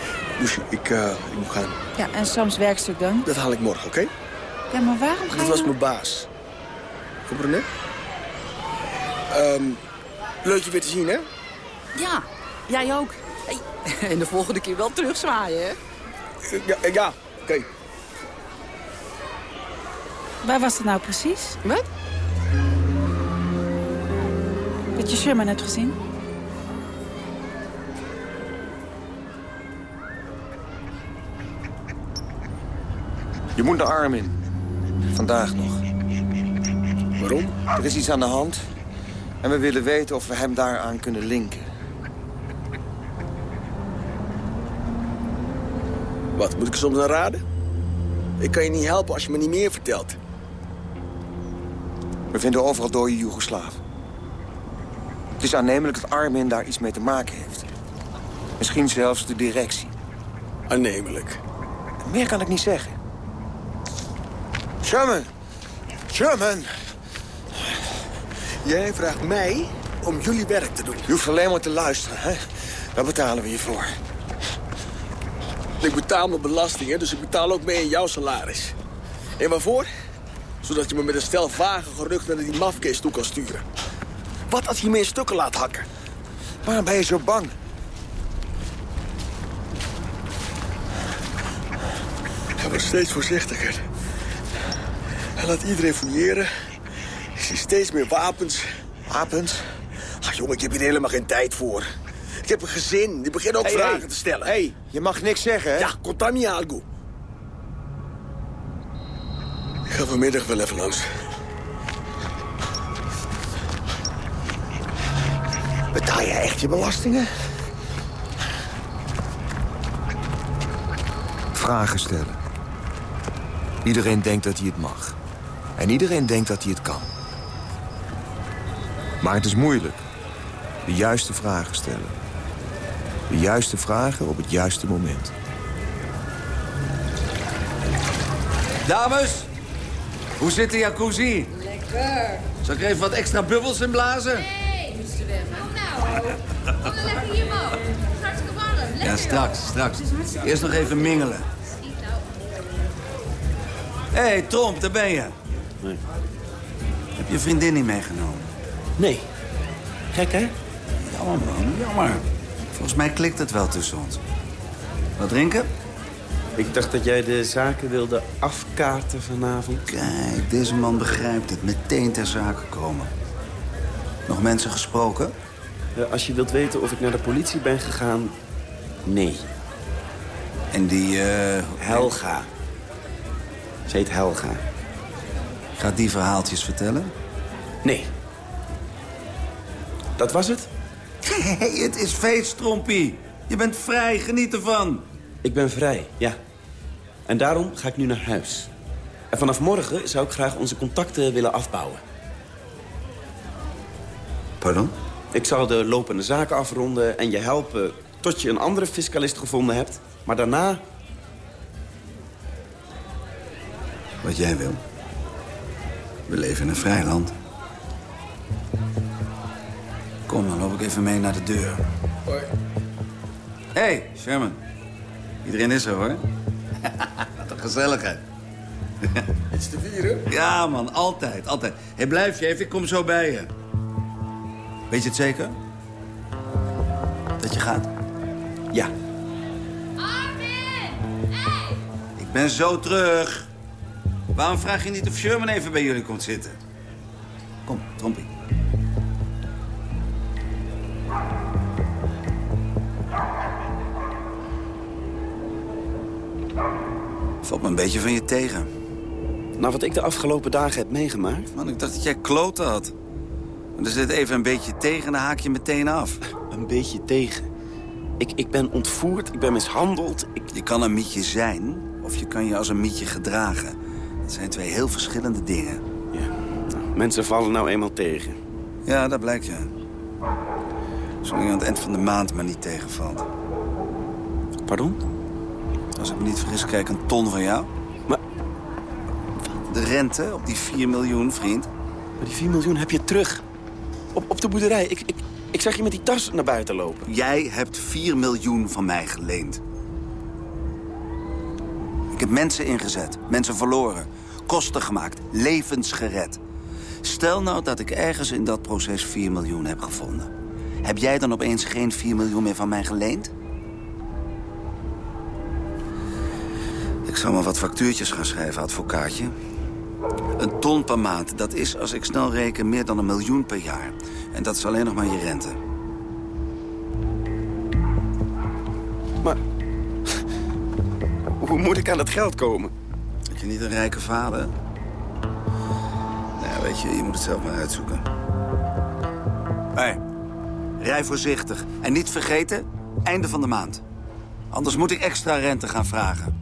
[SPEAKER 18] Ik, eh, ik moet gaan.
[SPEAKER 19] Ja, en Sams werkstuk dan?
[SPEAKER 18] Dat haal ik morgen, oké?
[SPEAKER 19] Ja, maar waarom ga
[SPEAKER 18] Dat
[SPEAKER 19] je...
[SPEAKER 18] was
[SPEAKER 19] nou-
[SPEAKER 18] mijn baas. Goed, um, ehm, leuk je weer te zien, hè?
[SPEAKER 24] Ja, jij ook. Hey. [LAUGHS] En de volgende keer wel terugzwaaien, hè?
[SPEAKER 18] Ja, eh, ja oké.
[SPEAKER 19] Waar was dat nou precies?
[SPEAKER 24] Wat?
[SPEAKER 19] Dat je Sherman hebt gezien?
[SPEAKER 11] Je moet de arm in. Vandaag nog.
[SPEAKER 18] Waarom?
[SPEAKER 11] Er is iets aan de hand. En we willen weten of we hem daaraan kunnen linken.
[SPEAKER 18] Wat, moet ik soms naar raden? Ik kan je niet helpen als je me niet meer vertelt.
[SPEAKER 11] We vinden overal dode Joegoslaven. Het is aannemelijk dat Armin daar iets mee te maken heeft. Misschien zelfs de directie.
[SPEAKER 18] Aannemelijk.
[SPEAKER 11] Meer kan ik niet zeggen. Sherman! Sherman!
[SPEAKER 18] Jij vraagt mij om jullie werk te doen.
[SPEAKER 11] Je hoeft alleen maar te luisteren, hè? Daar betalen we je voor.
[SPEAKER 18] Ik betaal mijn belastingen, dus ik betaal ook mee in jouw salaris. En waarvoor? Zodat je me met een stel vage gerucht naar die mafkees toe kan sturen. Wat als je me in stukken laat hakken?
[SPEAKER 11] Waarom ben je zo bang?
[SPEAKER 18] Hij wordt steeds voorzichtiger. Hij laat iedereen fouilleren. Zie steeds meer wapens.
[SPEAKER 11] Wapens?
[SPEAKER 18] Ach jongen, ik heb hier helemaal geen tijd voor. Ik heb een gezin, die begint ook
[SPEAKER 11] Hey,
[SPEAKER 18] vragen
[SPEAKER 11] hey.
[SPEAKER 18] te stellen.
[SPEAKER 11] hey, je mag niks zeggen, hè?
[SPEAKER 18] Ja, contami algo. Ik ga vanmiddag wel even langs.
[SPEAKER 11] Betaal je echt je belastingen? Vragen stellen. Iedereen denkt dat hij het mag. En iedereen denkt dat hij het kan. Maar het is moeilijk. De juiste vragen stellen. De juiste vragen op het juiste moment.
[SPEAKER 13] Dames, hoe zit de jacuzzi?
[SPEAKER 25] Lekker.
[SPEAKER 13] Zal ik even wat extra bubbels in blazen?
[SPEAKER 25] Nee, Mr. Wemmer. Kom nou. Kom dan lekker hierboven. Het is hartstikke warm. Lekker.
[SPEAKER 13] Ja, straks, straks. Eerst nog even mingelen.
[SPEAKER 25] Nou.
[SPEAKER 13] Hé, hey, Tromp, daar ben je. Heb je vriendin niet meegenomen?
[SPEAKER 14] Nee. Gek, hè?
[SPEAKER 13] Jammer, man, jammer. Volgens mij klikt het wel tussen ons. Wat drinken?
[SPEAKER 14] Ik dacht dat jij de zaken wilde afkaarten vanavond.
[SPEAKER 13] Kijk, deze man begrijpt het. Meteen ter zake komen. Nog mensen gesproken?
[SPEAKER 14] Eh, als je wilt weten of ik naar de politie ben gegaan, nee.
[SPEAKER 13] En die, eh...
[SPEAKER 14] Helga. Ze heet Helga.
[SPEAKER 13] Gaat die verhaaltjes vertellen?
[SPEAKER 14] Nee. Dat was het?
[SPEAKER 13] Hey, het is feest, Trompie. Je bent vrij, geniet ervan.
[SPEAKER 14] Ik ben vrij, ja. En daarom ga ik nu naar huis. En vanaf morgen zou ik graag onze contacten willen afbouwen.
[SPEAKER 13] Pardon?
[SPEAKER 14] Ik zal de lopende zaken afronden en je helpen tot je een andere fiscalist gevonden hebt. Maar daarna...
[SPEAKER 13] Wat jij wil. We leven in een vrij land. Kom, dan loop ik even mee naar de deur.
[SPEAKER 18] Hoi.
[SPEAKER 13] Hé, hey, Sherman. Iedereen is er, hoor. [LAUGHS] Wat een gezelligheid. [LAUGHS]
[SPEAKER 18] Iets te vieren?
[SPEAKER 13] Ja, man, altijd, altijd. Hé, hey, blijf je even, ik kom zo bij je. Weet je het zeker? Dat je gaat?
[SPEAKER 14] Ja.
[SPEAKER 13] Ik ben zo terug. Waarom vraag je niet of Sherman even bij jullie komt zitten? Kom, Trompie. Valt me een beetje van je tegen.
[SPEAKER 14] Nou, wat ik de afgelopen dagen heb meegemaakt...
[SPEAKER 13] Man, ik dacht dat jij kloten had. Er zit even een beetje tegen, dan haak je meteen af. [LAUGHS]
[SPEAKER 14] Een beetje tegen. Ik, ik ben ontvoerd, ik ben mishandeld. Ik...
[SPEAKER 13] Je kan een mietje zijn, of je kan je als een mietje gedragen. Dat zijn twee heel verschillende dingen.
[SPEAKER 14] Ja, nou, mensen vallen nou eenmaal tegen.
[SPEAKER 13] Ja, dat blijkt, ja. Zolang je aan het eind van de maand maar niet tegenvalt.
[SPEAKER 14] Pardon?
[SPEAKER 13] Als ik me niet vergis, krijg ik een ton van jou.
[SPEAKER 14] Maar...
[SPEAKER 13] De rente op die 4 miljoen, vriend.
[SPEAKER 14] Maar die 4 miljoen heb je terug. Op, op de boerderij. Ik, ik, ik zag je met die tas naar buiten lopen.
[SPEAKER 13] Jij hebt 4 miljoen van mij geleend. Ik heb mensen ingezet, mensen verloren, kosten gemaakt, levens gered. Stel nou dat ik ergens in dat proces 4 miljoen heb gevonden. Heb jij dan opeens geen 4 miljoen meer van mij geleend? Ik zal maar wat factuurtjes gaan schrijven, advocaatje. Een ton per maand, dat is, als ik snel reken, meer dan een miljoen per jaar. En dat is alleen nog maar je rente.
[SPEAKER 14] Maar... Hoe moet ik aan dat geld komen?
[SPEAKER 13] Ik je niet een rijke vader? Nou, ja, weet je, je moet het zelf maar uitzoeken. Hé, rij voorzichtig. En niet vergeten, einde van de maand. Anders moet ik extra rente gaan vragen.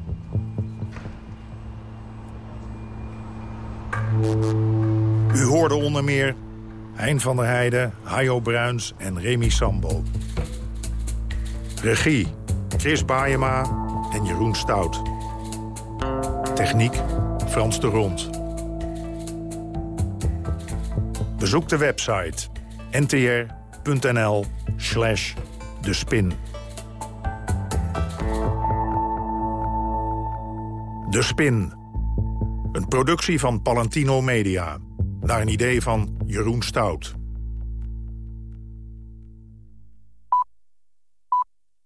[SPEAKER 16] Hoorde onder meer Hein van der Heijden, Hajo Bruins en Remy Sambo. Regie, Chris Baayema en Jeroen Stout. Techniek, Frans de Rond. Bezoek de website ntr.nl slash de spin. De Spin. Een productie van Palantino Media. Naar een idee van Jeroen Stout.